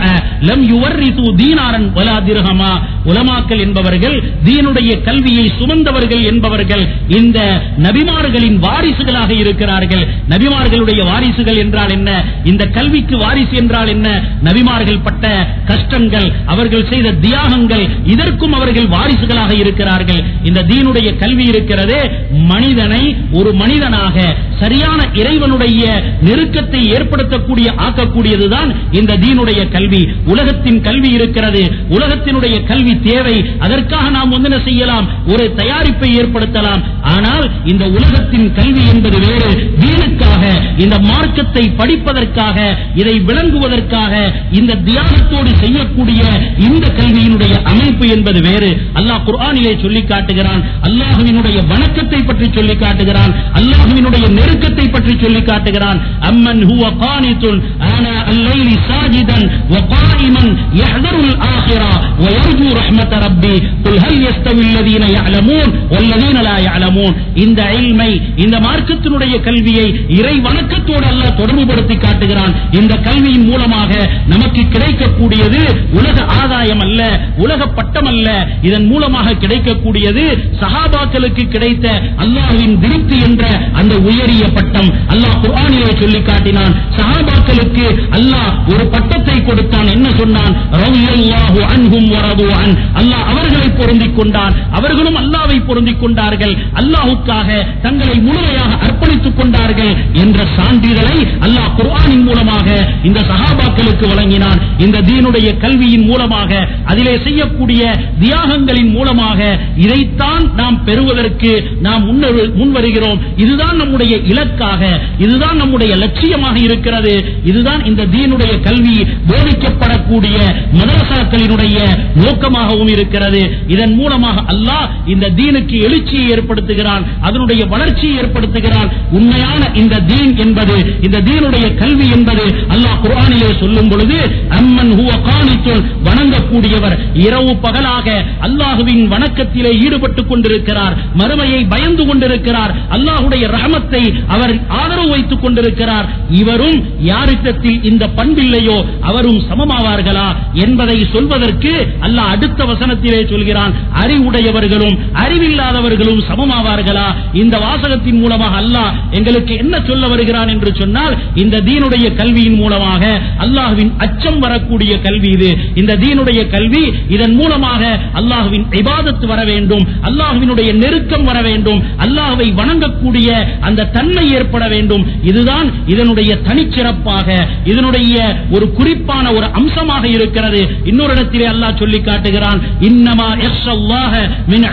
லம் யுவர்ரிது தீனாரன் வலா திர்ஹமா. உலமாக்கள் என்பவர்கள் தீனுடைய கல்வியை சுமந்தவர்கள் என்பவர்கள் இந்த நபிமார்களின் வாரிசுகளாக இருக்கிறார்கள். நபிமார்களுடைய வாரிசுகள் என்றால் என்ன? இந்த கல்விக்கு வாரிசு என்றால் என்ன? நபிமார்கள் பட்ட கஷ்டங்கள் அவர்கள் செய்த தியாகங்கள் இதற்கும் அவர்கள் வாரிசுகளாக இருக்கிறார்கள். இந்த தீனுடைய கல்வி இருக்கிறதே மனிதனை ஒரு மனிதனாக சரியான இறைவனுடைய நெருக்கத்தை ஏற்படுத்தக்கூடிய ஆக்கக்கூடியதுதான் இந்த தீனுடைய கல்வி. உலகத்தின் கல்வி இருக்கிறது. உலகத்தினுடைய கல்வி தேவை. அதற்காக நாம் ஒன்றின செய்யலாம். ஒரு தயாரிப்பை ஏற்படுத்தலாம். ஆனால் இந்த உலகத்தின் கல்வி என்பது வேறு. தீனுக்காக இந்த மார்க்கத்தை படிப்பதற்காக இதை விளங்குவதற்காக இந்த தியாகத்தோடு செய்யக்கூடிய இந்த கல்வியினுடைய அமைப்பு என்பது வேறு. அல்லாஹ் குர்ஆனிலே சொல்லி காட்டுகிறான். அல்லாஹுவினுடைய வணக்கத்தை பற்றி சொல்லி காட்டுகிறான். அல்லாஹுவினுடைய நெருக்கத்தை பற்றி சொல்லி காட்டுகிறான் அம்மன் ஹுவ கானித்துன் ஆனா அல்லைலி சாஜிதன் وقائما يحذر الآخرة ويرجو رحمة ربي قل هل يستوي الذين يعلمون والذين لا يعلمون இந்த இல்மை இந்த மார்க்கத்தினுடைய கல்வியை இறை வணக்கத்தோடு அல்லாஹ் தொடர்புபடுத்தி காட்டுகிறான் இந்த கல்வியின் மூலமாக நமக்கு கிடைக்கக்கூடியது உலக ஆதாயம் அல்ல உலக பட்டம் அல்ல இதன் மூலமாக கிடைக்கக்கூடியது சஹாபாக்களுக்கு கிடைத்த அல்லாஹ்வின் திருப்தி என்ற அந்த உயரிய பெரிய பட்டம் அல்லாஹ் குர்ஆனிலே சொல்லி காட்டினான் சஹாபாக்களுக்கு அல்லாஹ் ஒரு பட்டத்தை கொடுத்தான். என்ன சொன்னான்? ரலியல்லாஹு அன்ஹும் வரது அன் அல்லாஹ் அவர்களை பொருந்திக் கொண்டான். அவர்களும் அல்லாவை பொருந்திக் கொண்டார்கள். அல்லாஹ்வுக்காக தங்களை முழுமையாக அர்ப்பணித்துக் கொண்டார்கள் என்ற சான்றிதழை அல்லாஹ் குர்ஆனின் மூலமாக இந்த சஹாபாக்களுக்கு வழங்கினான். இந்த தீனுடைய கல்வியின் மூலமாக அதிலே செய்யக்கூடிய தியாகங்களின் மூலமாக இதைத்தான் நாம் பெறுவதற்கு நாம் முன்னர்- முன்வருகிறோம். இதுதான் நம்முடைய இலக்காக இதுதான் நம்முடைய லட்சியமாக இருக்கிறது. இதுதான் இந்த தீனுடைய கல்வி போதிக்கப்படக்கூடிய மதரசாக்களினுடைய நோக்கமாகவும் இருக்கிறது. இதன் மூலமாக அல்லாஹ் இந்த தீனுக்கு எழுச்சியை ஏற்படுத்துகிறான் அதனுடைய வளர்ச்சியை ஏற்படுத்துகிறான். உண்மையான இந்த தீன் என்பது இந்த தீனுடைய கல்வி என்பது அல்லாஹ் குரானிலே சொல்லும் பொழுது அம்மன் ஹுவ காணித்துள் வணங்கக்கூடியவர். இரவு பகலாக அல்லாஹுவின் வணக்கத்திலே ஈடுபட்டுக் கொண்டிருக்கிறார் மறுமையை பயந்து கொண்டிருக்கிறார். அல்லாஹுடைய ரகமத்தை அவர் ஆதரவு வைத்துக் கொண்டிருக்கிறார். இவரும் யாரிடத்தில் இந்த பண்பில்லையோ அவரும் சமமாவார்களா என்பதை சொல்வதற்கு அல்லாஹ் அடுத்த வசனத்திலே சொல்கிறான். அறிவுடையவர்களும் அறிவில்லாதவர்களும் சமமாவார்களா? இந்த வாசகத்தின் மூலமாக அல்லாஹ் எங்களுக்கு என்ன சொல்ல வருகிறான் என்று சொன்னால் இந்த தீனுடைய கல்வியின் மூலமாக அல்லாஹுவின் அச்சம் வரக்கூடிய கல்வி இது. இந்த தீனுடைய கல்வி இதன் மூலமாக அல்லாஹுவின் இபாதத் வர வேண்டும் அல்லாஹுவினுடைய நெருக்கம் வர வேண்டும் அல்லாஹுவை வணங்கக்கூடிய அந்த தன்மை ஏற்பட வேண்டும். இதுதான் இதனுடைய தனிச்சிறப்பாக இதனுடைய ஒரு குறிப்பான ஒரு அம்சமாக இருக்கிறது. இன்னொரு இடத்திலே அல்லாஹ் சொல்லி காட்டுகிறான் இன்னமா யக்ஷல்லாஹ மின்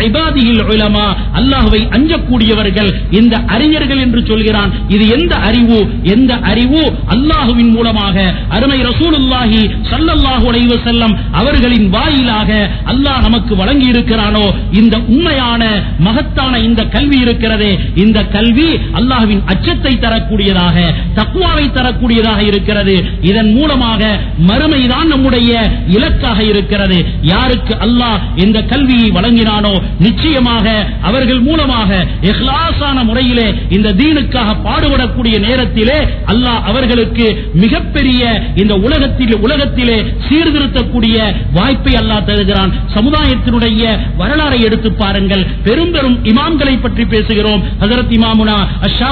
அஞ்சக்கூடியவர்கள் இந்த அறிஞர்கள் என்று சொல்கிறான். இது எந்த அறிவு? எந்த அறிவு? அல்லாஹுவின் மூலமாக அருமை ரசூலுல்லாஹி சல்லல்லாஹு அலைஹி செல்லம் அவர்களின் வாயிலாக அல்லாஹ் நமக்கு வழங்கி இருக்கிறானோ இந்த உண்மையான மகத்தான இந்த கல்வி இருக்கிறதே. இந்த கல்வி அல்லாஹ் அல்லாஹுவின் அச்சத்தை தரக்கூடியதாக தக்குவாவை தரக்கூடியதாக இருக்கிறது. இதன் மூலமாக மறுமைதான் நம்முடைய இலக்காக இருக்கிறது. யாருக்கு அல்லாஹ் இந்த கல்வியை வழங்கினானோ நிச்சயமாக அவர்கள் மூலமாக எஹ்லாசான முறையிலே இந்த தீனுக்காக பாடுபடக்கூடிய நேரத்திலே அல்லாஹ் அவர்களுக்கு மிகப்பெரிய இந்த உலகத்தில் உலகத்திலே சீர்திருத்தக்கூடிய வாய்ப்பை அல்லாஹ் தருகிறான். சமுதாயத்தினுடைய வரலாறை எடுத்து பாருங்கள். பெரும் பெரும் இமாம்களை பற்றி பேசுகிறோம். ஹசரத் இமாமுனா அஷா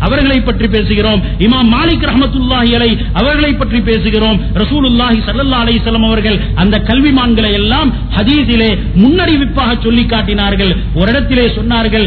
அவர்களை பற்றி பேசுகிறோம். இமாம் மாலிக் ரஹமத்துல்லாஹி அவர்களை பற்றி பேசுகிறோம். ரசூலுல்லாஹி சல்லா அலிசல்லாம் அவர்கள் அந்த கல்விமான்களை எல்லாம் ஹதீஸிலே முன்னறிவிப்பாக சொல்லி காட்டினார்கள். ஒரு இடத்திலே சொன்னார்கள்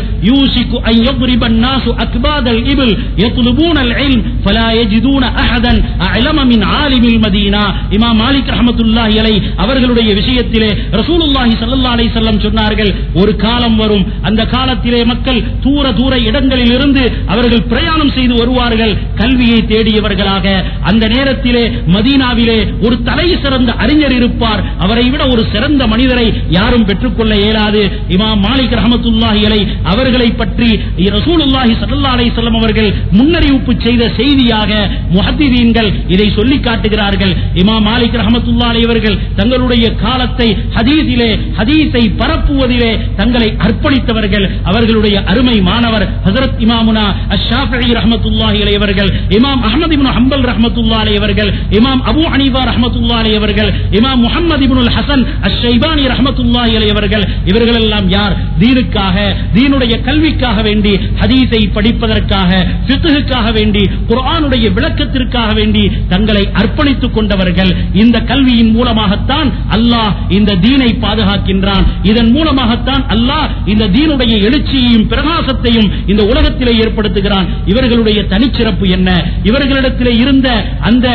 அவர்களுடைய விஷயத்திலே ரசூலுல்லாஹி சல்லா அலிசல்லாம் சொன்னார்கள் ஒரு காலம் வரும். அந்த காலத்திலே மக்கள் தூர தூர இடம் இடங்களில் இருந்து அவர்கள் பிரயாணம் செய்து வருவார்கள் கல்வியை தேடியவர்களாக. அந்த நேரத்திலே மதீனாவிலே ஒரு தலை சிறந்த அறிஞர் இருப்பார். அவரை விட ஒரு சிறந்த மனிதரை யாரும் பெற்றுக்கொள்ள இயலாது. இமாம் மாலிக் ரஹமத்துல்லாஹிகளை அவர்களை பற்றி ரசூலுல்லாஹி சல்லா அலைஹி வஸல்லம் அவர்கள் முன்னறிவிப்பு செய்த செய்தியாக முஹத்திதீன்கள் இதை சொல்லி காட்டுகிறார்கள். இமாம் மாலிக் ரஹமத்துல்லாஹி அலைஹி அவர்கள் தங்களுடைய காலத்தை ஹதீஸிலே ஹதீஸை பரப்புவதிலே தங்களை அர்ப்பணித்தவர்கள். அவர்களுடைய அருமை மாணவர் ஹசரத் இமாமுனா அஷாஃபி ரஹமத்துல்லாஹி அலைஹி இமாம் அஹமது இப்னு ஹம்பல் ரஹமத்துல்லா அலைஹி இமாம் அபூ ஹனீஃபா ரஹமத்துல்லா அலைஹி இமாம் முகமது இப்னுல் ஹசன் அஷைபானி ரஹமத்துல்லாஹி அலைஹி இவர்கள் எல்லாம் யார்? தீனுக்காக தீனுடைய கல்விக்காக வேண்டி ஹதீஸை படிப்பதற்காக சித்துகுக்காக வேண்டி குரானுடைய விளக்கத்திற்காக வேண்டி தங்களை அர்ப்பணித்துக் கொண்டவர்கள் இந்த கல்வியின் மூலமாகத்தான் அல்லாஹ் இந்த தீனை பாதுகாக்கின்றான். இதன் மூலமாகத்தான் அல்லாஹ் இந்த தீனுடைய எழுச்சியையும் பிரகாசத்தையும் இந்த உலகத்திலே ஏற்படுத்துகிறான். இவர்களுடைய தனிச்சிறப்பு என்ன? இவர்களிடத்திலே இருந்த அந்த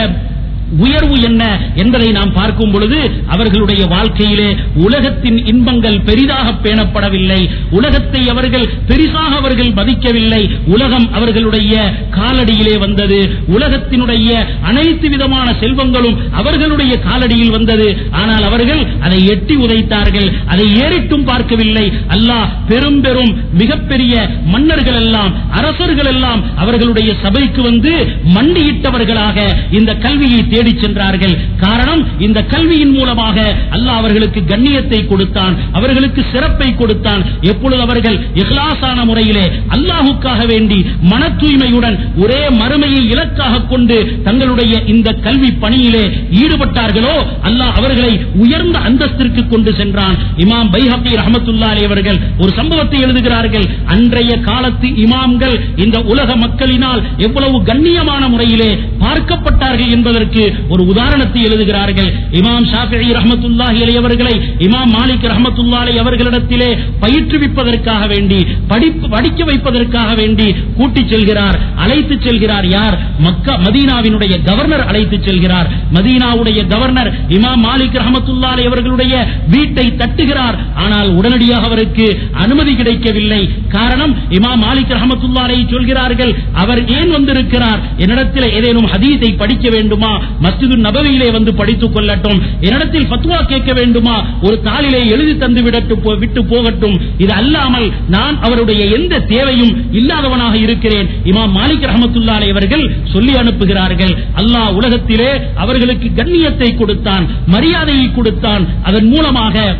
உயர்வு என்ன என்பதை நாம் பார்க்கும் பொழுது அவர்களுடைய வாழ்க்கையிலே உலகத்தின் இன்பங்கள் பெரிதாக பேணப்படவில்லை. உலகத்தை அவர்கள் பெரிதாக அவர்கள் மதிக்கவில்லை உலகம் அவர்களுடைய காலடியிலே வந்தது. உலகத்தினுடைய அனைத்து விதமான செல்வங்களும் அவர்களுடைய காலடியில் வந்தது. ஆனால் அவர்கள் அதை எட்டி உதைத்தார்கள். அதை ஏறிட்டும் பார்க்கவில்லை. அல்லாஹ் பெரும் பெரும் மிகப்பெரிய மன்னர்கள் எல்லாம் அரசர்கள் எல்லாம் அவர்களுடைய சபைக்கு வந்து மண்டியிட்டவர்களாக இந்த கல்வியை தேடி சென்றார்கள். காரணம் இந்த கல்வியின் மூலமாக அல்லாஹ் அவர்களுக்கு கண்ணியத்தை கொடுத்தான் அவர்களுக்கு சிறப்பை கொடுத்தான். எப்பொழுது அவர்கள் இஹ்லாசான முறையிலே அல்லாஹுக்காக வேண்டி மன தூய்மையுடன் ஒரே மறுமையை இலக்காக கொண்டு தங்களுடைய இந்த கல்வி பணியிலே ஈடுபட்டார்களோ அல்லாஹ் அவர்களை உயர்ந்த அந்தஸ்திற்கு கொண்டு சென்றான். இமாம் பைஹபி ரஹமத்துல்லாஹி அவர்கள் ஒரு சம்பவத்தை எழுதுகிறார்கள். அன்றைய காலத்து இமாம்கள் இந்த உலக மக்களினால் எவ்வளவு கண்ணியமான முறையிலே பார்க்கப்பட்டார்கள் என்பதற்கு ஒரு உதாரணத்தை எழுதுகிறார்கள். இமாம் ஷாஃபி ரஹமத்துல்லாஹி அலையவர்களை இமாம் மாலிக் ரஹமத்துல்லாலை அவர்களிடத்திலே பயிற்றுவிப்பதற்காக வேண்டி படிப்பு படிக்க வைப்பதற்காக வேண்டி கூட்டிச் செல்கிறார் அழைத்து செல்கிறார் யார்? மக்கா மதீனாவினுடைய கவர்னர் அழைத்து செல்கிறார். மதீனாவுடைய கவர்னர் இமாம் மாலிக் ரஹமத்துல்லாலை அவர்களுடைய வீட்டை தட்டுகிறார். ஆனால் உடனடியாக அவருக்கு அனுமதி கிடைக்கவில்லை. காரணம் இமாம் மாலிக் ரஹமத்துல்லாலை சொல்கிறார்கள் அவர் ஏன் வந்திருக்கிறார்? என்னிடத்தில் ஏதேனும் ஹதீஸை படிக்க வேண்டுமா? மஸ்ஜிது நபவியிலே வந்து படித்துக் கொள்ளட்டும். என்னிடத்தில் பத்துவா கேட்க வேண்டுமா? ஒரு தாளிலே எழுதி தந்து விடட்டு போ- விட்டு போகட்டும். இது அல்லாமல் நான் அவருடைய எந்த தேவையும் இல்லாதவனாக இருக்கிறேன். இமாம் மாலிக் ரஹமத்துல்லாலே அவர்கள் சொல்லி அனுப்புகிறார்கள். அல்லாஹ் உலகத்திலே அவர்களுக்கு கண்ணியத்தை கொடுத்தான் மரியாதையை கொடுத்தான். அதன் மூலமாக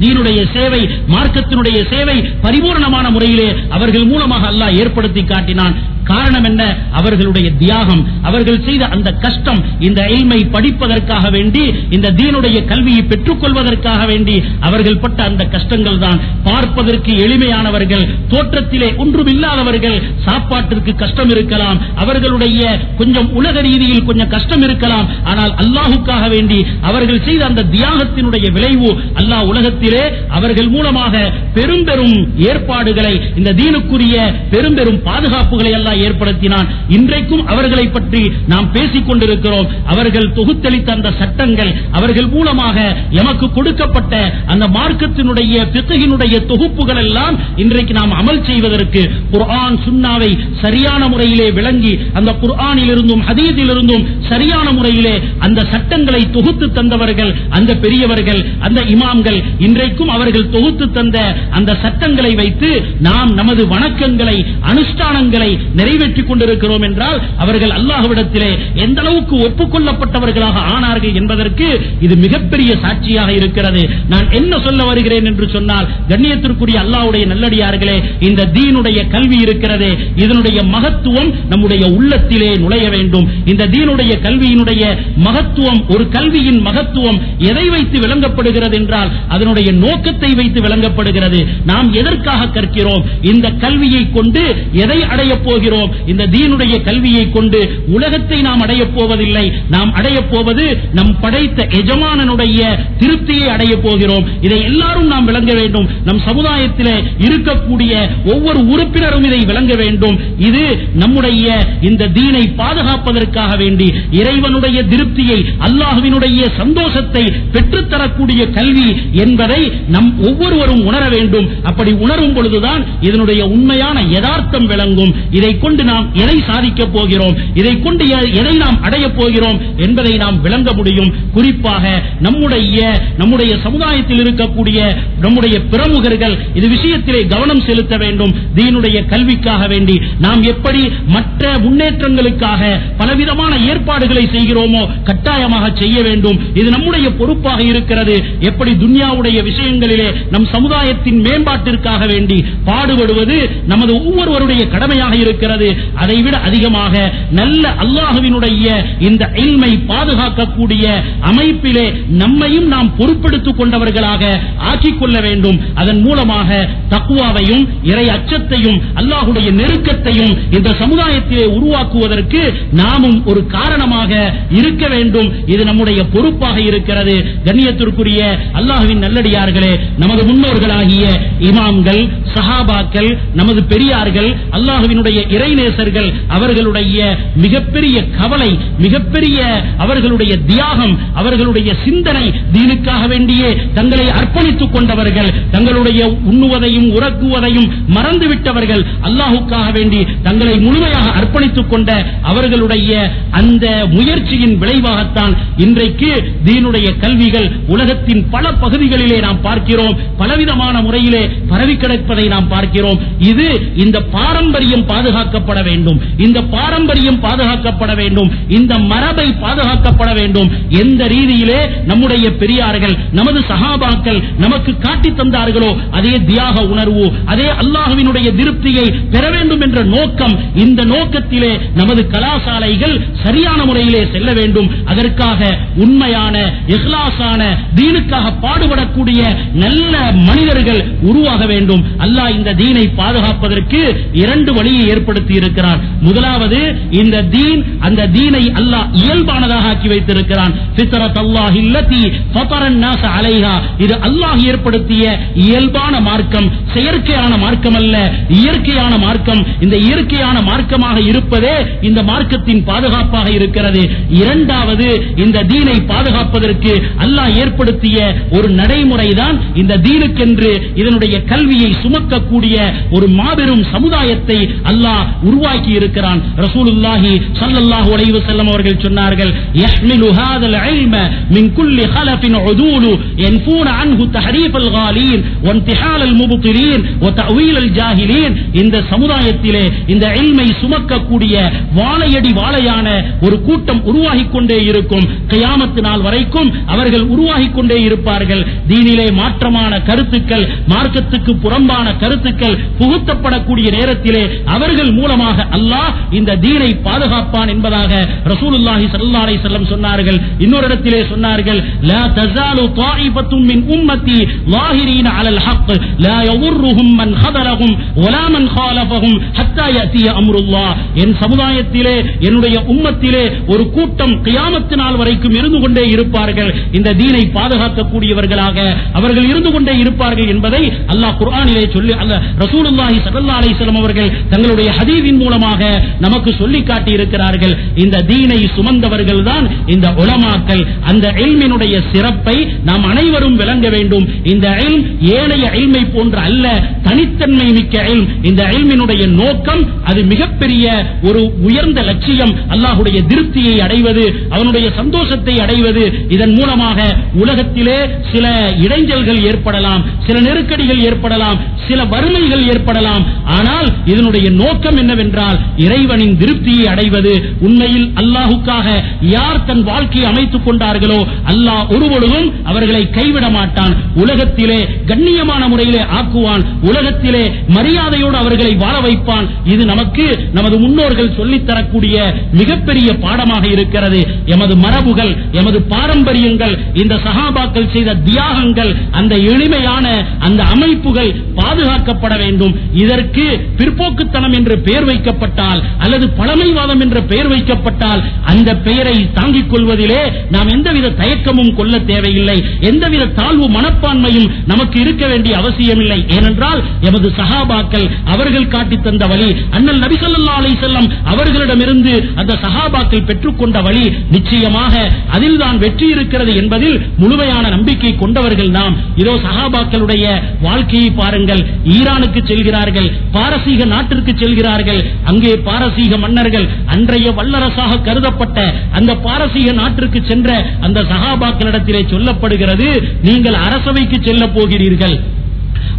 தீனுடைய சேவை மார்க்கத்தினுடைய சேவை பரிபூர்ணமான முறையிலே அவர்கள் மூலமாக அல்லாஹ் ஏற்படுத்தி காட்டினான். காரணம் என்ன? அவர்களுடைய தியாகம் அவர்கள் செய்த அந்த கஷ்டம் இந்த இல்மை படிப்பதற்காக வேண்டி இந்த தீனுடைய கல்வியை பெற்றுக் கொள்வதற்காக வேண்டி அவர்கள் பட்ட அந்த கஷ்டங்கள் தான். பார்ப்பதற்கு எளிமையானவர்கள் தோற்றத்திலே ஒன்றுமில்லாதவர்கள் சாப்பாட்டிற்கு கஷ்டம் இருக்கலாம் அவர்களுடைய கொஞ்சம் உலக ரீதியில் கொஞ்சம் கஷ்டம் இருக்கலாம் ஆனால் அல்லாஹுக்காக வேண்டி அவர்கள் செய்த அந்த தியாகத்தினுடைய விளைவு அல்லாஹ் உலகத்திலே அவர்கள் மூலமாக பெரும் பெரும் ஏற்பாடுகளை இந்த தீனுக்குரிய பெரும் பெரும் பாதுகாப்புகளை அல்லாஹ் ஏற்படுத்தினான். இன்றைக்கும் அவர்களை பற்றி நாம் பேசிக் கொண்டிருக்கிறோம். அவர்கள் தொகுத்தளித்த அந்த சட்டங்கள் அவர்கள் மூலமாக எமக்கு கொடுக்கப்பட்ட அந்த மார்க்கத்தினுடைய பித்தகினுடைய தொகுப்புகள் எல்லாம் இன்றைக்கு நாம் அமல் செய்வதற்கு குர்ஆன் சுண்ணாவை சரியான முறையிலே விளங்கி அந்த குர்ஆனில் இருந்தும் ஹதீஸில் இருந்தும் சரியான முறையிலே அந்த சட்டங்களை தொகுத்து தந்தவர்கள் அந்த பெரியவர்கள் அந்த இமாம்கள் இன்றைக்கும் அவர்கள் தொகுத்து தந்த அந்த சட்டங்களை வைத்து நாம் நமது வணக்கங்களை அனுஷ்டானங்களை நிறைவேற்றிக் கொண்டிருக்கிறோம் என்றால் அவர்கள் அல்லாஹுவிடத்திலே எந்த அளவுக்கு ஒப்புக்கொள்ளப்பட்டவர்களாக ஆனார்கள் என்பதற்கு இது மிகப்பெரிய சாட்சியாக இருக்கிறது. நான் என்ன சொல்ல வருகிறேன் என்று சொன்னால் கண்ணியத்திற்குரிய அல்லாவுடைய நல்லடியார்களே இந்த தீனுடைய கல்வி இருக்கிறது. இதனுடைய மகத்துவம் நம்முடைய உள்ளத்திலே நுழைய வேண்டும். இந்த தீனுடைய கல்வியினுடைய மகத்துவம் ஒரு கல்வியின் மகத்துவம் எதை வைத்து விளங்கப்படுகிறது என்றால் அதனுடைய நோக்கத்தை வைத்து விளங்கப்படுகிறது. நாம் எதற்காக கற்கிறோம்? இந்த கல்வியை கொண்டு எதை அடையப் போகிறோம்? இந்த தீனுடைய கல்வியை கொண்டு உலகத்தை நாம் அடையப் போவதில்லை. நாம் அடையப் போவது நம் படைத்த எஜமானனுடைய திருப்தியை அடையப் போகிறோம். இதை எல்லாரும் நாம் விளங்க வேண்டும். நம் சமுதாயத்தில் இருக்கக்கூடிய ஒவ்வொரு உறுப்பினரும் இதை விளங்க வேண்டும். இது நம்முடைய இந்த தீனை பாதுகாப்பதற்காக வேண்டி இறைவனுடைய திருப்தியை அல்லாஹுவினுடைய சந்தோஷத்தை பெற்றுத்தரக்கூடிய கல்வி என்பதை நம் ஒவ்வொருவரும் உணர வேண்டும். அப்படி உணரும் பொழுதுதான் இதனுடைய உண்மையான யதார்த்தம் விளங்கும். இதை கொண்டு நாம் எதை சாதிக்கப் போகிறோம்? இதை கொண்டு எதை நாம் அடையப் போகிறோம் என்பதை நாம் விளங்க முடியும். குறிப்பாக நம்முடைய நம்முடைய சமுதாயத்தில் இருக்கக்கூடிய நம்முடைய பிரமுகர்கள் இது விஷயத்திலே கவனம் செலுத்த வேண்டும். தீனுடைய கல்விக்காக வேண்டி நாம் எப்படி மற்ற முன்னேற்றங்களுக்காக பலவிதமான ஏற்பாடுகளை செய்கிறோமோ கட்டாயமாக செய்ய வேண்டும். இது நம்முடைய பொறுப்பாக இருக்கிறது. எப்படி துன்யாவுடைய விஷயங்களிலே நம் சமுதாயத்தின் மேம்பாட்டிற்காக வேண்டி பாடுபடுவது நமது ஒவ்வொருவருடைய கடமையாக இருக்கிறது. இருக்கிறது. அதைவிட அதிகமாக நல்ல அல்லாஹுவினுடைய இந்த இல்மை பாதுகாக்கக்கூடிய அமைப்பிலே நம்மையும் நாம் பொறுப்பெடுத்துக் கொண்டவர்களாக ஆக்கிக் கொள்ள வேண்டும். அதன் மூலமாக தக்குவாவையும் இறை அச்சத்தையும் அல்லாஹுடைய நெருக்கத்தையும் இந்த சமுதாயத்திலே உருவாக்குவதற்கு நாமும் ஒரு காரணமாக இருக்க வேண்டும். இது நம்முடைய பொறுப்பாக இருக்கிறது. கண்ணியத்திற்குரிய அல்லாஹுவின் நல்லடியார்களே நமது முன்னோர்களாகிய இமாம்கள் சஹாபாக்கள் நமது பெரியார்கள் அல்லாஹுவினுடைய இறைநேசர்கள் அவர்களுடைய மிகப்பெரிய கவலை மிகப்பெரிய அவர்களுடைய தியாகம் அவர்களுடைய சிந்தனை தீனுக்காக வேண்டியே தங்களை அர்ப்பணித்துக் கொண்டவர்கள் தங்களுடைய உண்ணுவதையும் உறக்குவதையும் மறந்துவிட்டவர்கள் அல்லாஹுக்காக வேண்டி தங்களை முழுமையாக அர்ப்பணித்துக் கொண்ட அவர்களுடைய அந்த முயற்சியின் விளைவாகத்தான் இன்றைக்கு தீனுடைய கல்விகள் உலகத்தின் பல பகுதிகளிலே நாம் பார்க்கிறோம் பலவிதமான முறையிலே பரவி கிடப்பதை நாம் பார்க்கிறோம். இது இந்த பாரம்பரியம் பாதுகாக்கப்பட வேண்டும். இந்த பாரம்பரியம் பாதுகாக்கப்பட வேண்டும். இந்த மரபை பாதுகாக்கப்பட வேண்டும். எந்த ரீதியிலே நம்முடைய பெரியார்கள் நமது சகாபாக்கள் நமக்கு காட்டி தந்தார்களோ அதே தியாக உணர்வு அதே அல்லாஹுவினுடைய திருப்தியை பெற வேண்டும் என்ற நோக்கம் இந்த நோக்கத்திலே நமது கலாசாலைகள் சரியான முறையிலே செல்ல வேண்டும். அதற்காக உண்மையான இஹ்லாஸான தீனுக்காக பாடுபடக்கூடிய நல்ல மனிதர்கள் உருவாக வேண்டும். அல்லாஹ் இந்த தீனை பாதுகாப்பதற்கு இரண்டு வழியை ஏற்படுத்த ஏற்படுத்தி இருக்கிறான் முதலாவது இந்த தீன் அந்த தீனை அல்லாஹ் இயல்பானதாக ஆக்கி வைத்திருக்கிறான். ஃபித்ரத் அல்லாஹ் இல்லதி அலைஹா. இது அல்லாஹ் ஏற்படுத்திய இயல்பான மார்க்கம் செயற்கையான மார்க்கம் அல்ல இயற்கையான மார்க்கம். இந்த இயற்கையான மார்க்கமாக இருப்பதே இந்த மார்க்கத்தின் பாதுகாப்பாக இருக்கிறது. இரண்டாவது இந்த தீனை பாதுகாப்பதற்கு அல்லாஹ் ஏற்படுத்திய ஒரு நடைமுறைதான் இந்த தீனுக்கென்று இதனுடைய கல்வியை சுமக்கக்கூடிய ஒரு மாபெரும் சமுதாயத்தை அல்லாஹ் உருவாக்கி இருக்கிறான் ரசூலுல்லாஹி சல்லல்லாஹு அலைஹி வஸல்லம் அவர்கள் சொன்னார்கள் யஹ்மிலு ஹாதல் இல்ம மின் குல்லி خلفின் உதூலு ينفون عنه تحريف الغالين وانتحال المبطلين وتأويل الجاهلين இந்த சமுதாயத்திலே இந்த இல்மை சுமக்கக்கூடிய வாழையடி வாழையான ஒரு கூட்டம் உருவாகி கொண்டே இருக்கும். கயாமத்து நாள் வரைக்கும் அவர்கள் உருவாகி கொண்டே இருப்பார்கள். தீனிலே மாற்றமான கருத்துக்கள் மார்க்கத்துக்கு புறம்பான கருத்துக்கள் புகுத்தப்படக்கூடிய நேரத்திலே அவர்கள் அதன் மூலமாக அல்லாஹ் இந்த தீனை பாதுகாப்பான் என்பதாக ரசூலுல்லாஹி சல்லா அலை செல்லம் சொன்னார்கள். இன்னொரு இடத்திலே சொன்னார்கள் லா தசாலு தாயிபத்தும் மின் உம்மத்தி லாஹிரீன அலல் ஹக் லா யவுர்ருஹும் மன் ஹதரஹும் ஒலா மன் ஹாலஃபஹும் ஹத்தா யத்திய அம்ருல்லா என் சமுதாயத்திலே என்னுடைய உம்மத்திலே ஒரு கூட்டம் கியாமத்து நாள் வரைக்கும் இருந்து கொண்டே இருப்பார்கள் இந்த தீனை பாதுகாக்கக்கூடியவர்களாக அவர்கள் இருந்து கொண்டே இருப்பார்கள் என்பதை அல்லாஹ் குர்ஆனிலே சொல்லி அல்ல ரசூலுல்லாஹி சல்லா அலைஹி அவர்கள் தங்களுடைய ஹதீவின் மூலமாக நமக்கு சொல்லி காட்டி இருக்கிறார்கள் இந்த தீனை சுமந்தவர்கள் தான் இந்த உலமாக்கள். அந்த எல்மினுடைய சிறப்பை நாம் அனைவரும் விளங்க வேண்டும். இந்த இல்ம் ஏனைய எல்மை போன்ற அல்ல. தனித்தன்மை மிக்க இல்ம். இந்த இல்மினுடைய நோக்கம் அது மிகப்பெரிய ஒரு உயர்ந்த லட்சியம். அல்லாஹுடைய திருப்தியை அடைவது அவனுடைய சந்தோஷத்தை அடைவது. இதன் மூலமாக உலகத்திலே சில இடைஞ்சல்கள் ஏற்படலாம் சில நெருக்கடிகள் ஏற்படலாம் சில வறுமைகள் ஏற்படலாம். ஆனால் இதனுடைய நோக்கம் என்னவென்றால் இறைவனின் திருப்தியை அடைவது. உண்மையில் அல்லாஹுக்காக யார் தன் வாழ்க்கையை அமைத்துக் கொண்டார்களோ அல்லாஹ் ஒருபொழுதும் அவர்களை கைவிட மாட்டான் உலகத்திலே கண்ணியமான முறையிலே ஆக்குவான். உலகத்திலே மரியாதையோடு அவர்களை வாழ வைப்பான். இது நமக்கு நமது முன்னோர்கள் சொல்லித்தரக்கூடிய மிகப்பெரிய பாடமாக இருக்கிறது. எமது மரபுகள் எமது பாரம்பரியங்கள் இந்த சகாபாக்கள் செய்த தியாகங்கள் அந்த எளிமையான அந்த அமைப்புகள் பாதுகாக்கப்பட வேண்டும். இதற்கு பிற்போக்குத்தனம் என்று பெயர் வைக்கப்பட்டால் அல்லது பழமைவாதம் என்ற பெயர் வைக்கப்பட்டால் அந்த பெயரை தாங்கிக் கொள்வதிலே நாம் எந்தவித தயக்கமும் கொள்ள தேவையில்லை. எந்தவித தாழ்வு மனப்பான்மையும் நமக்கு இருக்க வேண்டிய அவசியமில்லை. ஏனென்றால் எமது சகாபாக்கள் அவர்கள் காட்டி தந்த வழி அண்ணல் நபிசல்லா அலை செல்லம் அவர்களிடமிருந்து அந்த சகாபாக்கள் பெற்றுக்கொண்ட வழி நிச்சயமாக அதில் தான் வெற்றி இருக்கிறது என்பதில் முழுமையான நம்பிக்கை கொண்டவர்கள் நாம். இதோ சகாபாக்களுடைய வாழ்க்கையை பாருங்கள். ஈரானுக்கு செல்கிறார்கள் பாரசீக நாட்டிற்கு செல்கிறார்கள். அங்கே பாரசீக மன்னர்கள் அன்றைய வல்லரசாக கருதப்பட்ட அந்த பாரசீக நாட்டிற்கு சென்ற அந்த சகாபாக்களிடத்திலே சொல்லப்படுகிறது நீங்கள் அரசவைக்கு செல்ல போகிறீர்கள்.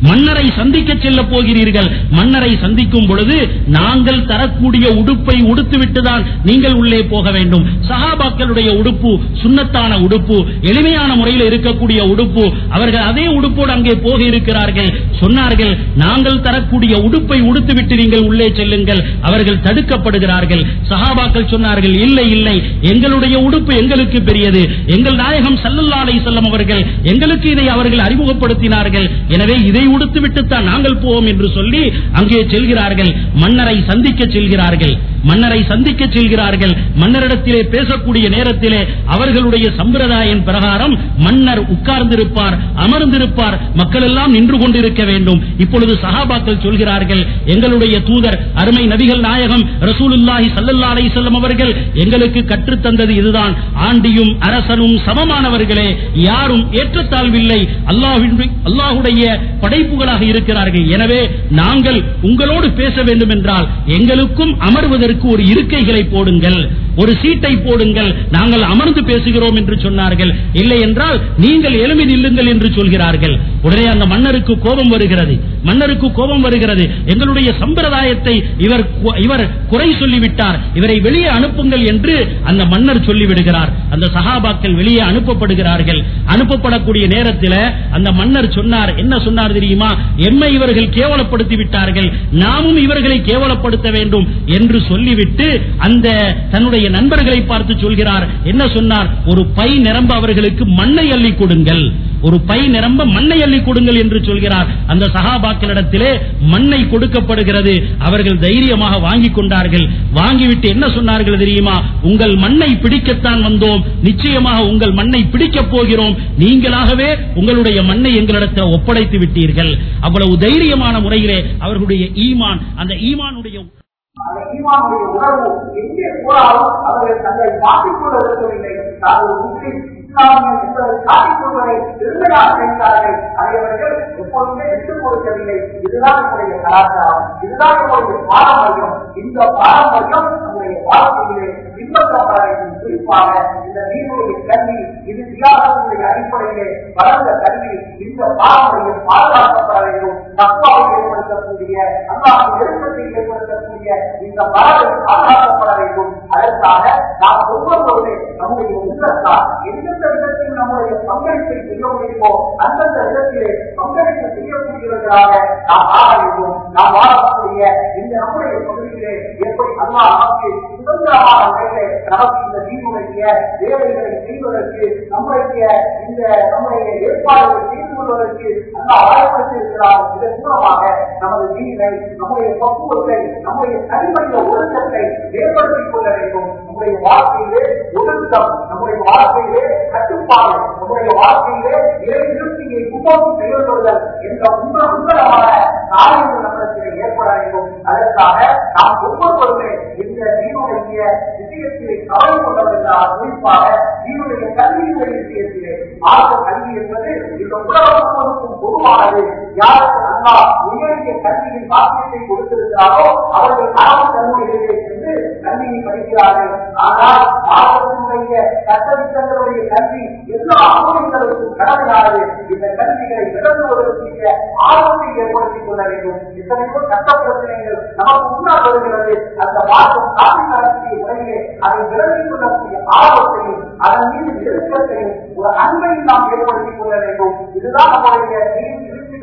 மன்னரை சந்திக்க செல்ல போகிறீர்கள். மன்னரை சந்திக்கும் பொழுது நாங்கள் தரக்கூடிய உடுப்பை உடுத்துவிட்டுதான் நீங்கள் உள்ளே போக வேண்டும். சகாபாக்களுடைய உடுப்பு சுண்ணத்தான உடுப்பு எளிமையான முறையில் இருக்கக்கூடிய உடுப்பு அவர்கள் அதே உடுப்போடு அங்கே போக இருக்கிறார்கள் சொன்னார்கள் நாங்கள் தரக்கூடிய உடுப்பை உடுத்துவிட்டு நீங்கள் உள்ளே செல்லுங்கள். அவர்கள் தடுக்கப்படுகிறார்கள். சகாபாக்கள் சொன்னார்கள் இல்லை இல்லை. எங்களுடைய உடுப்பு எங்களுக்கு பெரியது. எங்கள் நாயகம் சல்லல்லாலை செல்லும் அவர்கள் எங்களுக்கு இதை அவர்கள் அறிமுகப்படுத்தினார்கள். எனவே இதை உடுத்துவிட்டுத்தான் நாங்கள் போவோம் என்று சொல்லி அங்கே செல்கிறார்கள். மன்னரை சந்திக்க செல்கிறார்கள். மன்னரை சந்திக்க செல்கிறார்கள். மன்னரிடத்திலே பேசக்கூடிய நேரத்திலே அவர்களுடைய சம்பிரதாயம் பிரகாரம் மன்னர் உட்கார்ந்திருப்பார் அமர்ந்திருப்பார். மக்கள் எல்லாம் நின்று கொண்டிருக்க வேண்டும். இப்பொழுது சகாபாக்கள் சொல்கிறார்கள் எங்களுடைய தூதர் அருமை நபிகள் நாயகம் ரசூலுல்லாஹி ஸல்லல்லாஹு அலைஹி அவர்கள் எங்களுக்கு கற்றுத்தந்தது இதுதான். ஆண்டியும் அரசனும் சமமானவர்களே யாரும் ஏற்றத்தாழ்வில்லை. அல்லாஹுடைய படைப்புகளாக இருக்கிறார்கள். எனவே நாங்கள் உங்களோடு பேச வேண்டும் என்றால் எங்களுக்கும் அமர்வதற்கு ஒரு இருக்கைகளை போடுங்கள். ஒரு சீட்டை போடுங்கள். நாங்கள் அமர்ந்து பேசுகிறோம் என்று சொன்னார்கள். இல்லை என்றால் நீங்கள் எழுமி நில்லுங்கள் என்று சொல்கிறார்கள். உடனே அந்த மன்னருக்கு கோபம் வருகிறது. மன்னருக்கு கோபம் வருகிறது. எங்களுடைய சம்பிரதாயத்தை இவர் இவர் குறை சொல்லிவிட்டார். இவரை வெளியே அனுப்புங்கள் என்று அந்த மன்னர் சொல்லிவிடுகிறார். அந்த சகாபாக்கள் வெளியே அனுப்பப்படுகிறார்கள். அனுப்பப்படக்கூடிய நேரத்தில் அந்த மன்னர் சொன்னார். என்ன சொன்னார் தெரியுமா? எம்மை இவர்கள் கேவலப்படுத்தி விட்டார்கள். நாமும் இவர்களை கேவலப்படுத்த வேண்டும் என்று சொல்லிவிட்டு அந்த தன்னுடைய தன்னுடைய நண்பர்களை பார்த்து சொல்கிறார். என்ன சொன்னார்? ஒரு பை நிரம்ப அவர்களுக்கு மண்ணை அள்ளி கொடுங்கள். ஒரு பை நிரம்ப மண்ணை அள்ளி கொடுங்கள் என்று சொல்கிறார். அந்த சகாபாக்களிடத்திலே மண்ணை கொடுக்கப்படுகிறது. அவர்கள் தைரியமாக வாங்கி கொண்டார்கள். வாங்கிவிட்டு என்ன சொன்னார்கள் தெரியுமா? உங்கள் மண்ணை பிடிக்கத்தான் வந்தோம். நிச்சயமாக உங்கள் மண்ணை பிடிக்கப் போகிறோம். நீங்களாகவே உங்களுடைய மண்ணை எங்களிடத்தில் ஒப்படைத்து விட்டீர்கள். அவ்வளவு தைரியமான முறையிலே அவர்களுடைய ஈமான் அந்த ஈமானுடைய அந்த ஈமானுடைய உணர்வு எங்கே போனாலும் அவர்கள் தங்களை மாற்றிக் மாற்றிக்கொள்ள விரும்பவில்லை தாங்கள் முஸ்லீம். இஸ்லாமியன் என்பதை காட்டிக் கொள்வதை பெருமையாக நினைத்தார்கள் அதை அவர்கள் எப்பொழுதுமே விட்டுக் கொடுக்கவில்லை இதுதான் நம்முடைய கலாச்சாரம் இதுதான் நம்முடைய பாரம்பரியம் இந்த பாரம்பரியம் நம்முடைய வாழ்க்கையிலே பின்பற்றப்பட வேண்டும். குறிப்பாக இந்த நீருடைய கல்வி இது தியாகத்தினுடைய அடிப்படையிலே வளர்ந்த கல்வி இந்த பாரம்பரியம் பாதுகாக்கப்பட வேண்டும் தப்பாவை ஏற்படுத்தக்கூடிய அல்லாஹ் நெருக்கத்தை ஏற்படுத்தக்கூடிய இந்த மரபை பாதுகாக்கப்பட வேண்டும் அதற்காக நாம் ஒவ்வொருவருமே நம்முடைய உள்ளத்தால் எந்தெந்த விதத்தில் நம்முடைய பங்களிப்பை செய்ய முடியுமோ அந்தந்த விதத்திலே பங்களிப்பு செய்யக்கூடியவர்களாக நாம் ஆக வேண்டும் நாம் வாழக்கூடிய இந்த நம்முடைய பகுதியிலே எப்படி அல்லா நமக்கு சுதந்திரமான முறையிலே நமக்கு இந்த தீனுடைய வேலைகளை செய்வதற்கு நம்முடைய இந்த நம்முடைய ஏற்பாடுகளை செய்து கொள்வதற்கு அல்லாஹ் வாய்ப்படுத்தி இருக்கிறார் இதன் மூலமாக நமது தீனை நம்முடைய பக்குவத்தை நம்முடைய தனிமனித ஒழுக்கத்தை ஏற்படுத்திக் கொள்ள வேண்டும். நம்முடைய வாழ்க்கையிலே ஒழுக்கம் நம்முடைய வாழ்க்கையிலே கட்டுப்பாடு. நம்முடைய வாழ்க்கையிலே இறை திருப்தியை முன்னோக்கி செயல்படுதல் என்ற உண்மை உன்னதமான காரியங்கள் நம்மிடத்திலே ஏற்பட வேண்டும். அதற்காக நாம் ஒவ்வொருவருமே இந்த தீனுடைய விஷயத்திலே கவலை கொண்டவர்களால் குறிப்பாக தீனுடைய கல்வியுடைய விஷயத்திலே மார்க்க கல்வி என்பது இந்த உலகம் முழுவதுக்கும் பொதுவானது. யாருக்கு அண்ணா உயரிய கல்வியின் பாக்கியத்தை கொடுத்திருக்கிறாரோ அவர்கள் அரசு கல்லூரிகளிலே சென்று கல்வியை படிக்கிறார்கள். ஆனால் மார்க்கத்தினுடைய சட்டத்திட்டங்களுடைய கல்வி எல்லா ஆரோக்கியங்களுக்கும் கடமையானது. இந்த கல்விகளை விளங்குவதற்கு ஆர்வத்தை ஏற்படுத்திக் கொள்ள வேண்டும். எத்தனையோ சட்ட பிரச்சனைகள் நமக்கு முன்னால் வருகிறது. அந்த மாற்றம் காப்பி நடத்திய முறையிலே அதை விளங்கிக் கொள்ளக்கூடிய ஆர்வத்தையும் அதன் மீது நெருக்கத்தையும் ஒரு அன்பையும் நாம் ஏற்படுத்திக் கொள்ள வேண்டும். இதுதான் நம்முடைய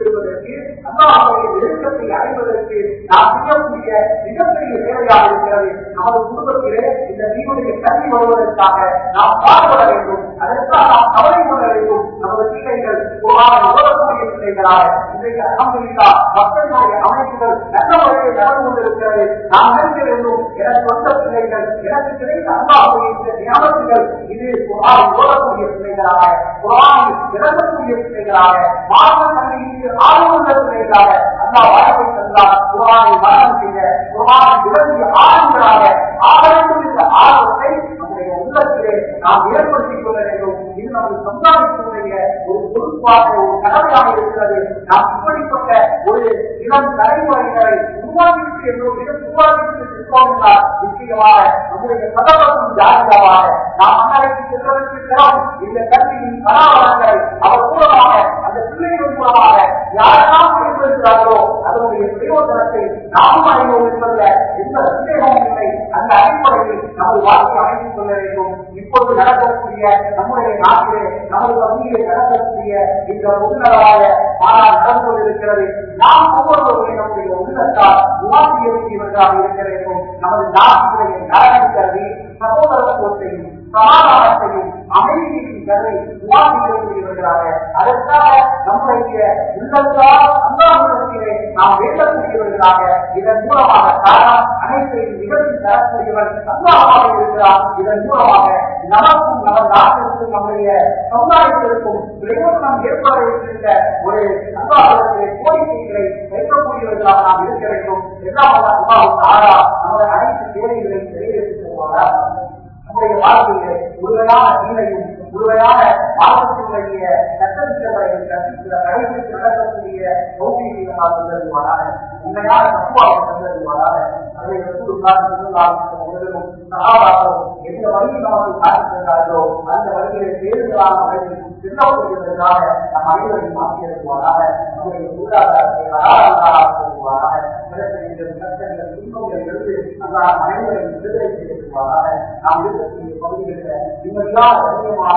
பெறுவதற்கு அல்லாஹுடைய நெருக்கத்தை அடைவதற்கு நாம் செய்யக்கூடிய மிகப்பெரிய வேலையாக இருக்கிறது. நமது குடும்பத்திலே இந்த நீருடைய கல்வி வருவதற்காக நாம் பாடுபட வேண்டும். அதற்காக நாம் கவலை கொள்ள வேண்டும். நமது பிள்ளைகள் குரானை பிள்ளைகளாக இன்றைக்கு அகமதுல்லா மக்களுடைய அமைப்புகள் நல்ல முறையில் நடந்து கொண்டிருக்கிறது. நாம் நினைக்க வேண்டும் எனக்கு சொந்த பிள்ளைகள் எனக்கு கிடைத்த அன்பாக இந்த ஞாபகங்கள் இது குரானை ஓடக்கூடிய பிள்ளைகளாக குரானை இறங்கக்கூடிய பிள்ளைகளாக மாற்ற கல்விக்கு ஆர்வமுள்ள அல்லா வாழ்க்கை தந்தார். குரானை மரணம் செய்ய குரானை விளங்கிய ஆளுங்களாக ஆக ஆர்வத்தை நம்முடைய உள்ளத்திலே நாம் ஏற்படுத்திக் கொள்ள வேண்டும். இது நமது சமுதாயத்தினுடைய ஒரு பொறுப்பாக ஒரு கடமையாக இருக்கிறது. அப்படிப்பட்ட ஒரு இளம் தலைமுறையினரை உருவாக்கிட்டு என்றோ மிக உருவாக்கிட்டு இருக்கிறோம் நிச்சயமாக நம்முடைய சதவீதம் ஜாகிரமாக நாம் அன்றைக்கு செல்வதற்கிறோம் இந்த கல்வியின் கலாவரங்களை அவர் மூலமாக அந்த பிள்ளைகள் மூலமாக யாரெல்லாம் பயன்படுத்துகிறார்களோ அதனுடைய பிரயோஜனத்தை நாம் அறிவோம் என்பதில் எந்த சந்தேகமும் இல்லை. அந்த அடிப்படையில் நமது வாழ்க்கை அமைத்துக் கொள்ள வேண்டும். இப்போது நடக்கக்கூடிய நம்முடைய நாட்டிலே நமது பகுதியில் நடக்கக்கூடிய இந்த உன்னதமாக ஆனால் நடந்து கொண்டிருக்கிறது நாம் ஒவ்வொருவருமே நம்முடைய உள்ளத்தால் உருவாக்கியவர்களாக இருக்க வேண்டும். நமது நாட்டினுடைய நலன் கருதி சகோதரத்துவத்தையும் சமாதானத்தையும் அமைதியையும் கருதி உருவாக்கியவர்களாக அதற்காக நம்முடைய உள்ளத்தால் அந்தாபுரத்திலே நாம் வேண்டக்கூடியவர்களாக இதன் மூலமாக காரணம் அனைத்தையும் நிகழ்ச்சி தரக்கூடியவர் அல்லாஹாக இருக்கிறார் இதன் மூலமாக நமக்கும் நமது நாட்டிற்கும் நம்முடைய சமுதாயத்திற்கும் பிரயோஜனம் ஏற்பட இருக்கின்ற ஒரு அல்லாஹிடத்திலே கோரிக்கைகளை வைக்கக்கூடியவர்களாக நாம் இருக்க வேண்டும். எல்லாம் அல்லாஹ் ஆறா நமது அனைத்து தேவைகளையும் நிறைவேற்றிக் கொள்வாரா நம்முடைய வாழ்க்கையிலே முழுமையான தீனையும் முழுமையான மாற்றத்தினுடைய சட்டத்திட்டங்களை கற்பிக்கிற கடைபிடித்து நடக்கக்கூடிய சௌகரியமாக தந்தருவாராக உண்மையான தத்துவாக தந்தருவாராக அதை அவர்களும் சகாபாக்களும் எந்த வழியில் நமக்கு காட்டிருந்தார்களோ அந்த வழிகளை வேறுகளான வழியில் சின்னப்படுவதற்காக நம் அனைவரையும் மாற்றியிருக்குவாராக நம்முடைய பொருளாதாரத்தை அறாதாராக நிலத்தடிகள் சட்டங்கள் துன்பங்கள் எழுது அந்த அனைவரையும் விடுதலை செய்திருக்குவாராக நாம் இருக்கக்கூடிய பகுதிகளில் நிம்மதியான